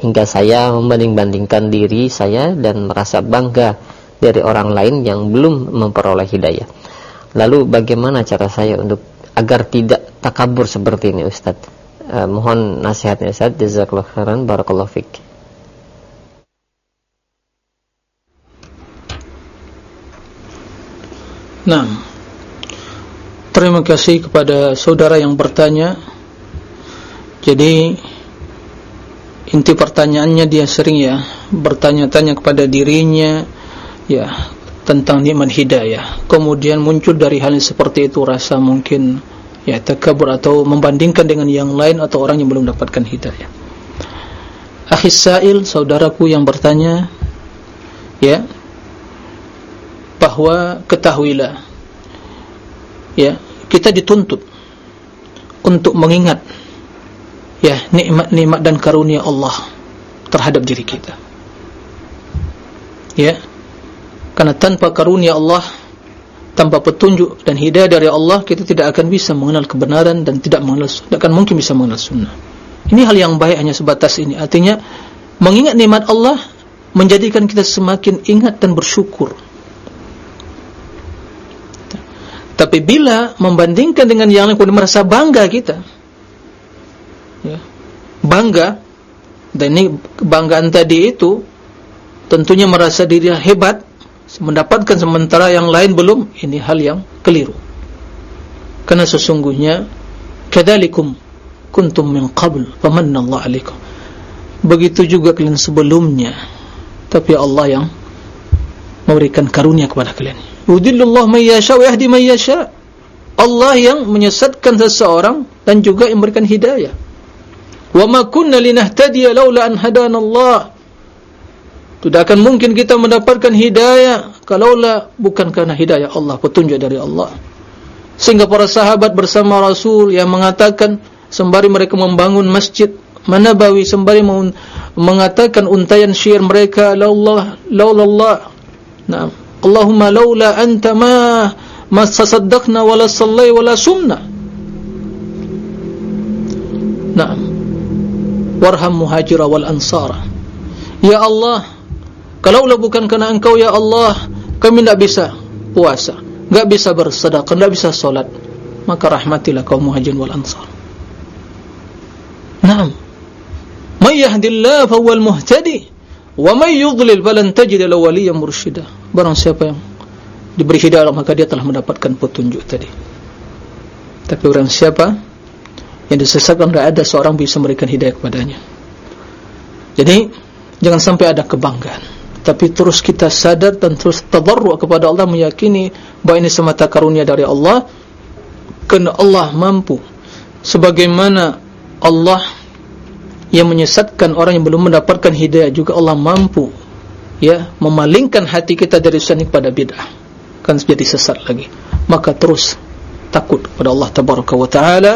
hingga saya membanding-bandingkan diri saya dan merasa bangga dari orang lain yang belum memperoleh hidayah. Lalu bagaimana cara saya untuk agar tidak takabur seperti ini Ustaz? Eh, mohon nasihatnya Ustaz. Jazakallahu khairan. Barakallahu fiqh Nah, terima kasih kepada saudara yang bertanya. Jadi inti pertanyaannya dia sering ya bertanya-tanya kepada dirinya ya tentang nikmat hidayah. Kemudian muncul dari hal seperti itu rasa mungkin ya takabur atau membandingkan dengan yang lain atau orang yang belum dapatkan hidayah. Akhis Sa'il, saudaraku yang bertanya ya bahwa ketahuilah ya kita dituntut untuk mengingat ya nikmat-nikmat dan karunia Allah terhadap diri kita. Ya. Karena tanpa karunia Allah tanpa petunjuk dan hidayah dari Allah kita tidak akan bisa mengenal kebenaran dan tidak mengenal tidak akan mungkin bisa mengenal sunnah. Ini hal yang baik hanya sebatas ini. Artinya mengingat nikmat Allah menjadikan kita semakin ingat dan bersyukur. Tapi bila membandingkan dengan yang lain, merasa bangga kita, ya, bangga, dan ini kebanggaan tadi itu, tentunya merasa diri hebat, mendapatkan sementara yang lain belum, ini hal yang keliru. Karena sesungguhnya, kadalikum kuntum min qabl, Allah alaikum. Begitu juga kalian sebelumnya, tapi Allah yang memberikan karunia kepada kalian. Yudillullah man yasha wa yahdi man yasha. Allah yang menyesatkan seseorang dan juga yang memberikan hidayah. Wa ma kunna linahtadiya laula an hadana. Tidak akan mungkin kita mendapatkan hidayah kalaulah bukan karena hidayah Allah, petunjuk dari Allah. Sehingga para sahabat bersama Rasul yang mengatakan sembari mereka membangun masjid Nabawi sembari mengatakan untayan syair mereka laulah laulallah. Naam. Allahumma laula anta ma ma sasaddaqna wala sallai wala sumna Naam Warham muhajira wal ansara Ya Allah Kalaulah bukan kerana engkau ya Allah Kami tidak bisa puasa tidak bisa bersedekah tidak bisa solat Maka rahmatilah kaum muhajirin wal ansar Naam May yahdillah fawwal muhtadi Wa may yudlil falan tajid lahu waliyan mursyida. Barang siapa yang diberi hidayah maka dia telah mendapatkan petunjuk tadi. Tapi orang siapa yang disesatkan tidak ada seorang bisa memberikan hidayah kepadanya. Jadi jangan sampai ada kebanggaan, tapi terus kita sadar dan terus tadarru kepada Allah meyakini bahawa ini semata karunia dari Allah. Kerana Allah mampu. Sebagaimana Allah yang menyesatkan orang yang belum mendapatkan hidayah juga Allah mampu ya memalingkan hati kita dari sunnah kepada bid'ah. Kan jadi sesat lagi. Maka terus takut kepada Allah tabaraka wa taala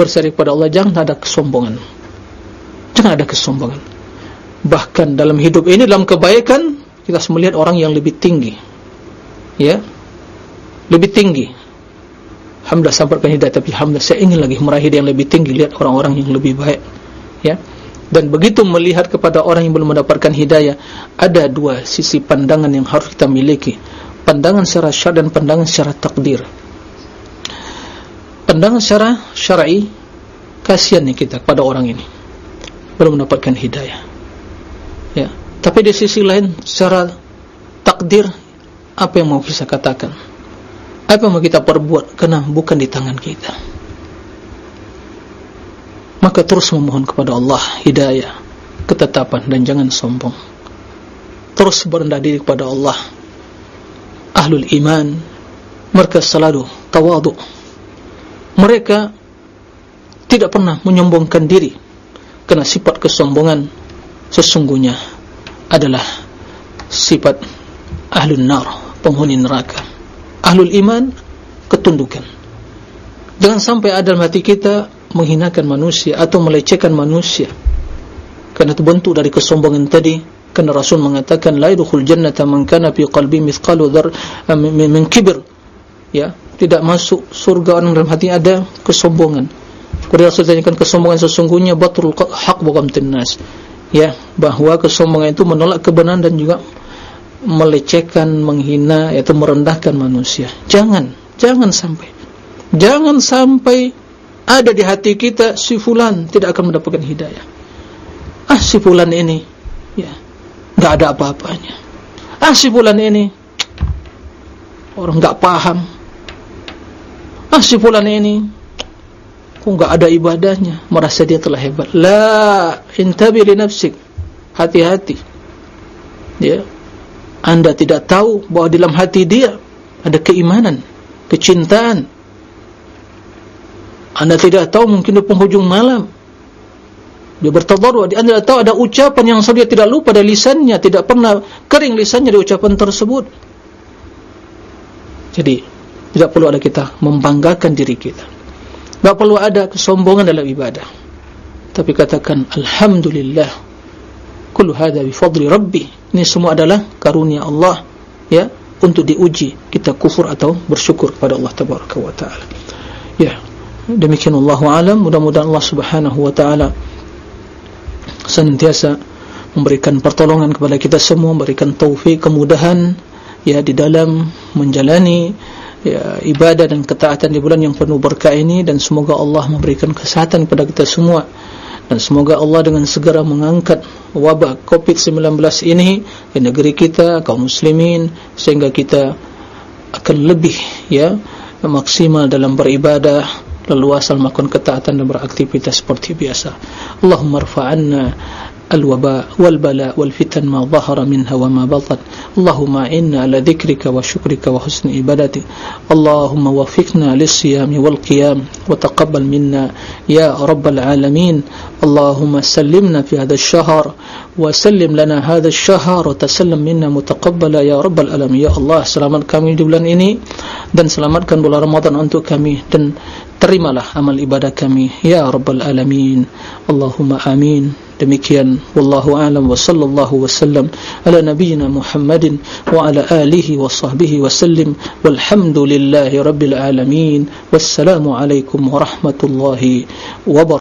berseri kepada Allah jangan ada kesombongan. Jangan ada kesombongan. Bahkan dalam hidup ini dalam kebaikan kita harus melihat orang yang lebih tinggi. Ya? Lebih tinggi. Alhamdulillah sampaikan hidayah tapi Alhamdulillah saya ingin lagi meraih yang lebih tinggi lihat orang-orang yang lebih baik. Ya? Dan begitu melihat kepada orang yang belum mendapatkan hidayah ada dua sisi pandangan yang harus kita miliki. Pandangan secara syar dan pandangan secara takdir pandangan secara syar'i kasihan kita kepada orang ini. Belum mendapatkan hidayah. Ya. Tapi di sisi lain secara takdir apa yang mau kita katakan? Apa yang mau kita perbuat? Karena bukan di tangan kita. Maka terus memohon kepada Allah hidayah ketetapan dan jangan sombong. Terus berendah diri kepada Allah. Ahlul iman mereka selalu tawadu mereka tidak pernah menyombongkan diri kerana sifat kesombongan sesungguhnya adalah sifat ahlul nar penghuni neraka. Ahlul iman ketundukan. Jangan sampai ada mati kita menghinakan manusia atau melecehkan manusia karena itu bentuk dari kesombongan tadi karena Rasul mengatakan la yadkhul jannata man kana fi qalbi mithqalu dzar eh, min kibr ya tidak masuk surga orang dalam hati ada kesombongan. Kemudian Rasul tanyakan kesombongan sesungguhnya batrul haq wa ghamtin nas. Ya bahwa kesombongan itu menolak kebenaran dan juga melecehkan menghina atau merendahkan manusia. Jangan jangan sampai. Jangan sampai ada di hati kita si fulan tidak akan mendapatkan hidayah. Ah si fulan ini ya enggak ada apa-apanya. Ah si fulan ini orang enggak paham ah si fulan ini kok enggak ada ibadahnya merasa dia telah hebat. La intabi li nafsik. Hati-hati. Ya. Anda tidak tahu bahwa dalam hati dia ada keimanan kecintaan. Anda tidak tahu mungkin di penghujung malam. Dia bertadarru anda tahu ada ucapan yang dia tidak lupa dari lisannya. Tidak pernah kering lisannya di ucapan tersebut. Jadi tidak perlu ada kita membanggakan diri kita. Tidak perlu ada kesombongan dalam ibadah. Tapi katakan Alhamdulillah kullu hadha bifadli Rabbi. Ini semua adalah karunia Allah ya untuk diuji kita kufur atau bersyukur kepada Allah Tabaraka wa Ta'ala. Ya demikian Allah alam. Mudah-mudahan Allah subhanahu wa ta'ala senantiasa memberikan pertolongan kepada kita semua memberikan taufik kemudahan ya di dalam menjalani ya, ibadah dan ketaatan di bulan yang penuh berkah ini dan semoga Allah memberikan kesehatan kepada kita semua dan semoga Allah dengan segera mengangkat wabak COVID-19 ini di negeri kita kaum muslimin sehingga kita akan lebih ya maksimal dalam beribadah leluasa melakukan ketaatan dan beraktivitas seperti biasa. Allahumma rfa'anna الوباء والبلاء والفتن ما ظهر منها وما بطن. اللهم إنا على ذكرك وشكرك وحسن عبادتك. اللهم وفقنا للصيام والقيام. وتقبل منا يا رب العالمين. اللهم سلمنا في هذا الشهر. وسلم لنا هذا الشهر. وتسلم منا متقبلا يا رب العالمين. يا الله selamat kami di bulan ini. Dan selamatkan bulan Ramadan untuk kami. Dan terimalah amal ibadah kami. Ya rabbal alamin. Allahumma amin. Demikian wallahu alam wa sallallahu wasallam ala nabiyyina Muhammadin wa ala alihi wa sahbihi wa sallim walhamdulillahi rabbil alamin wassalamu alaikum warahmatullahi wabarakatuh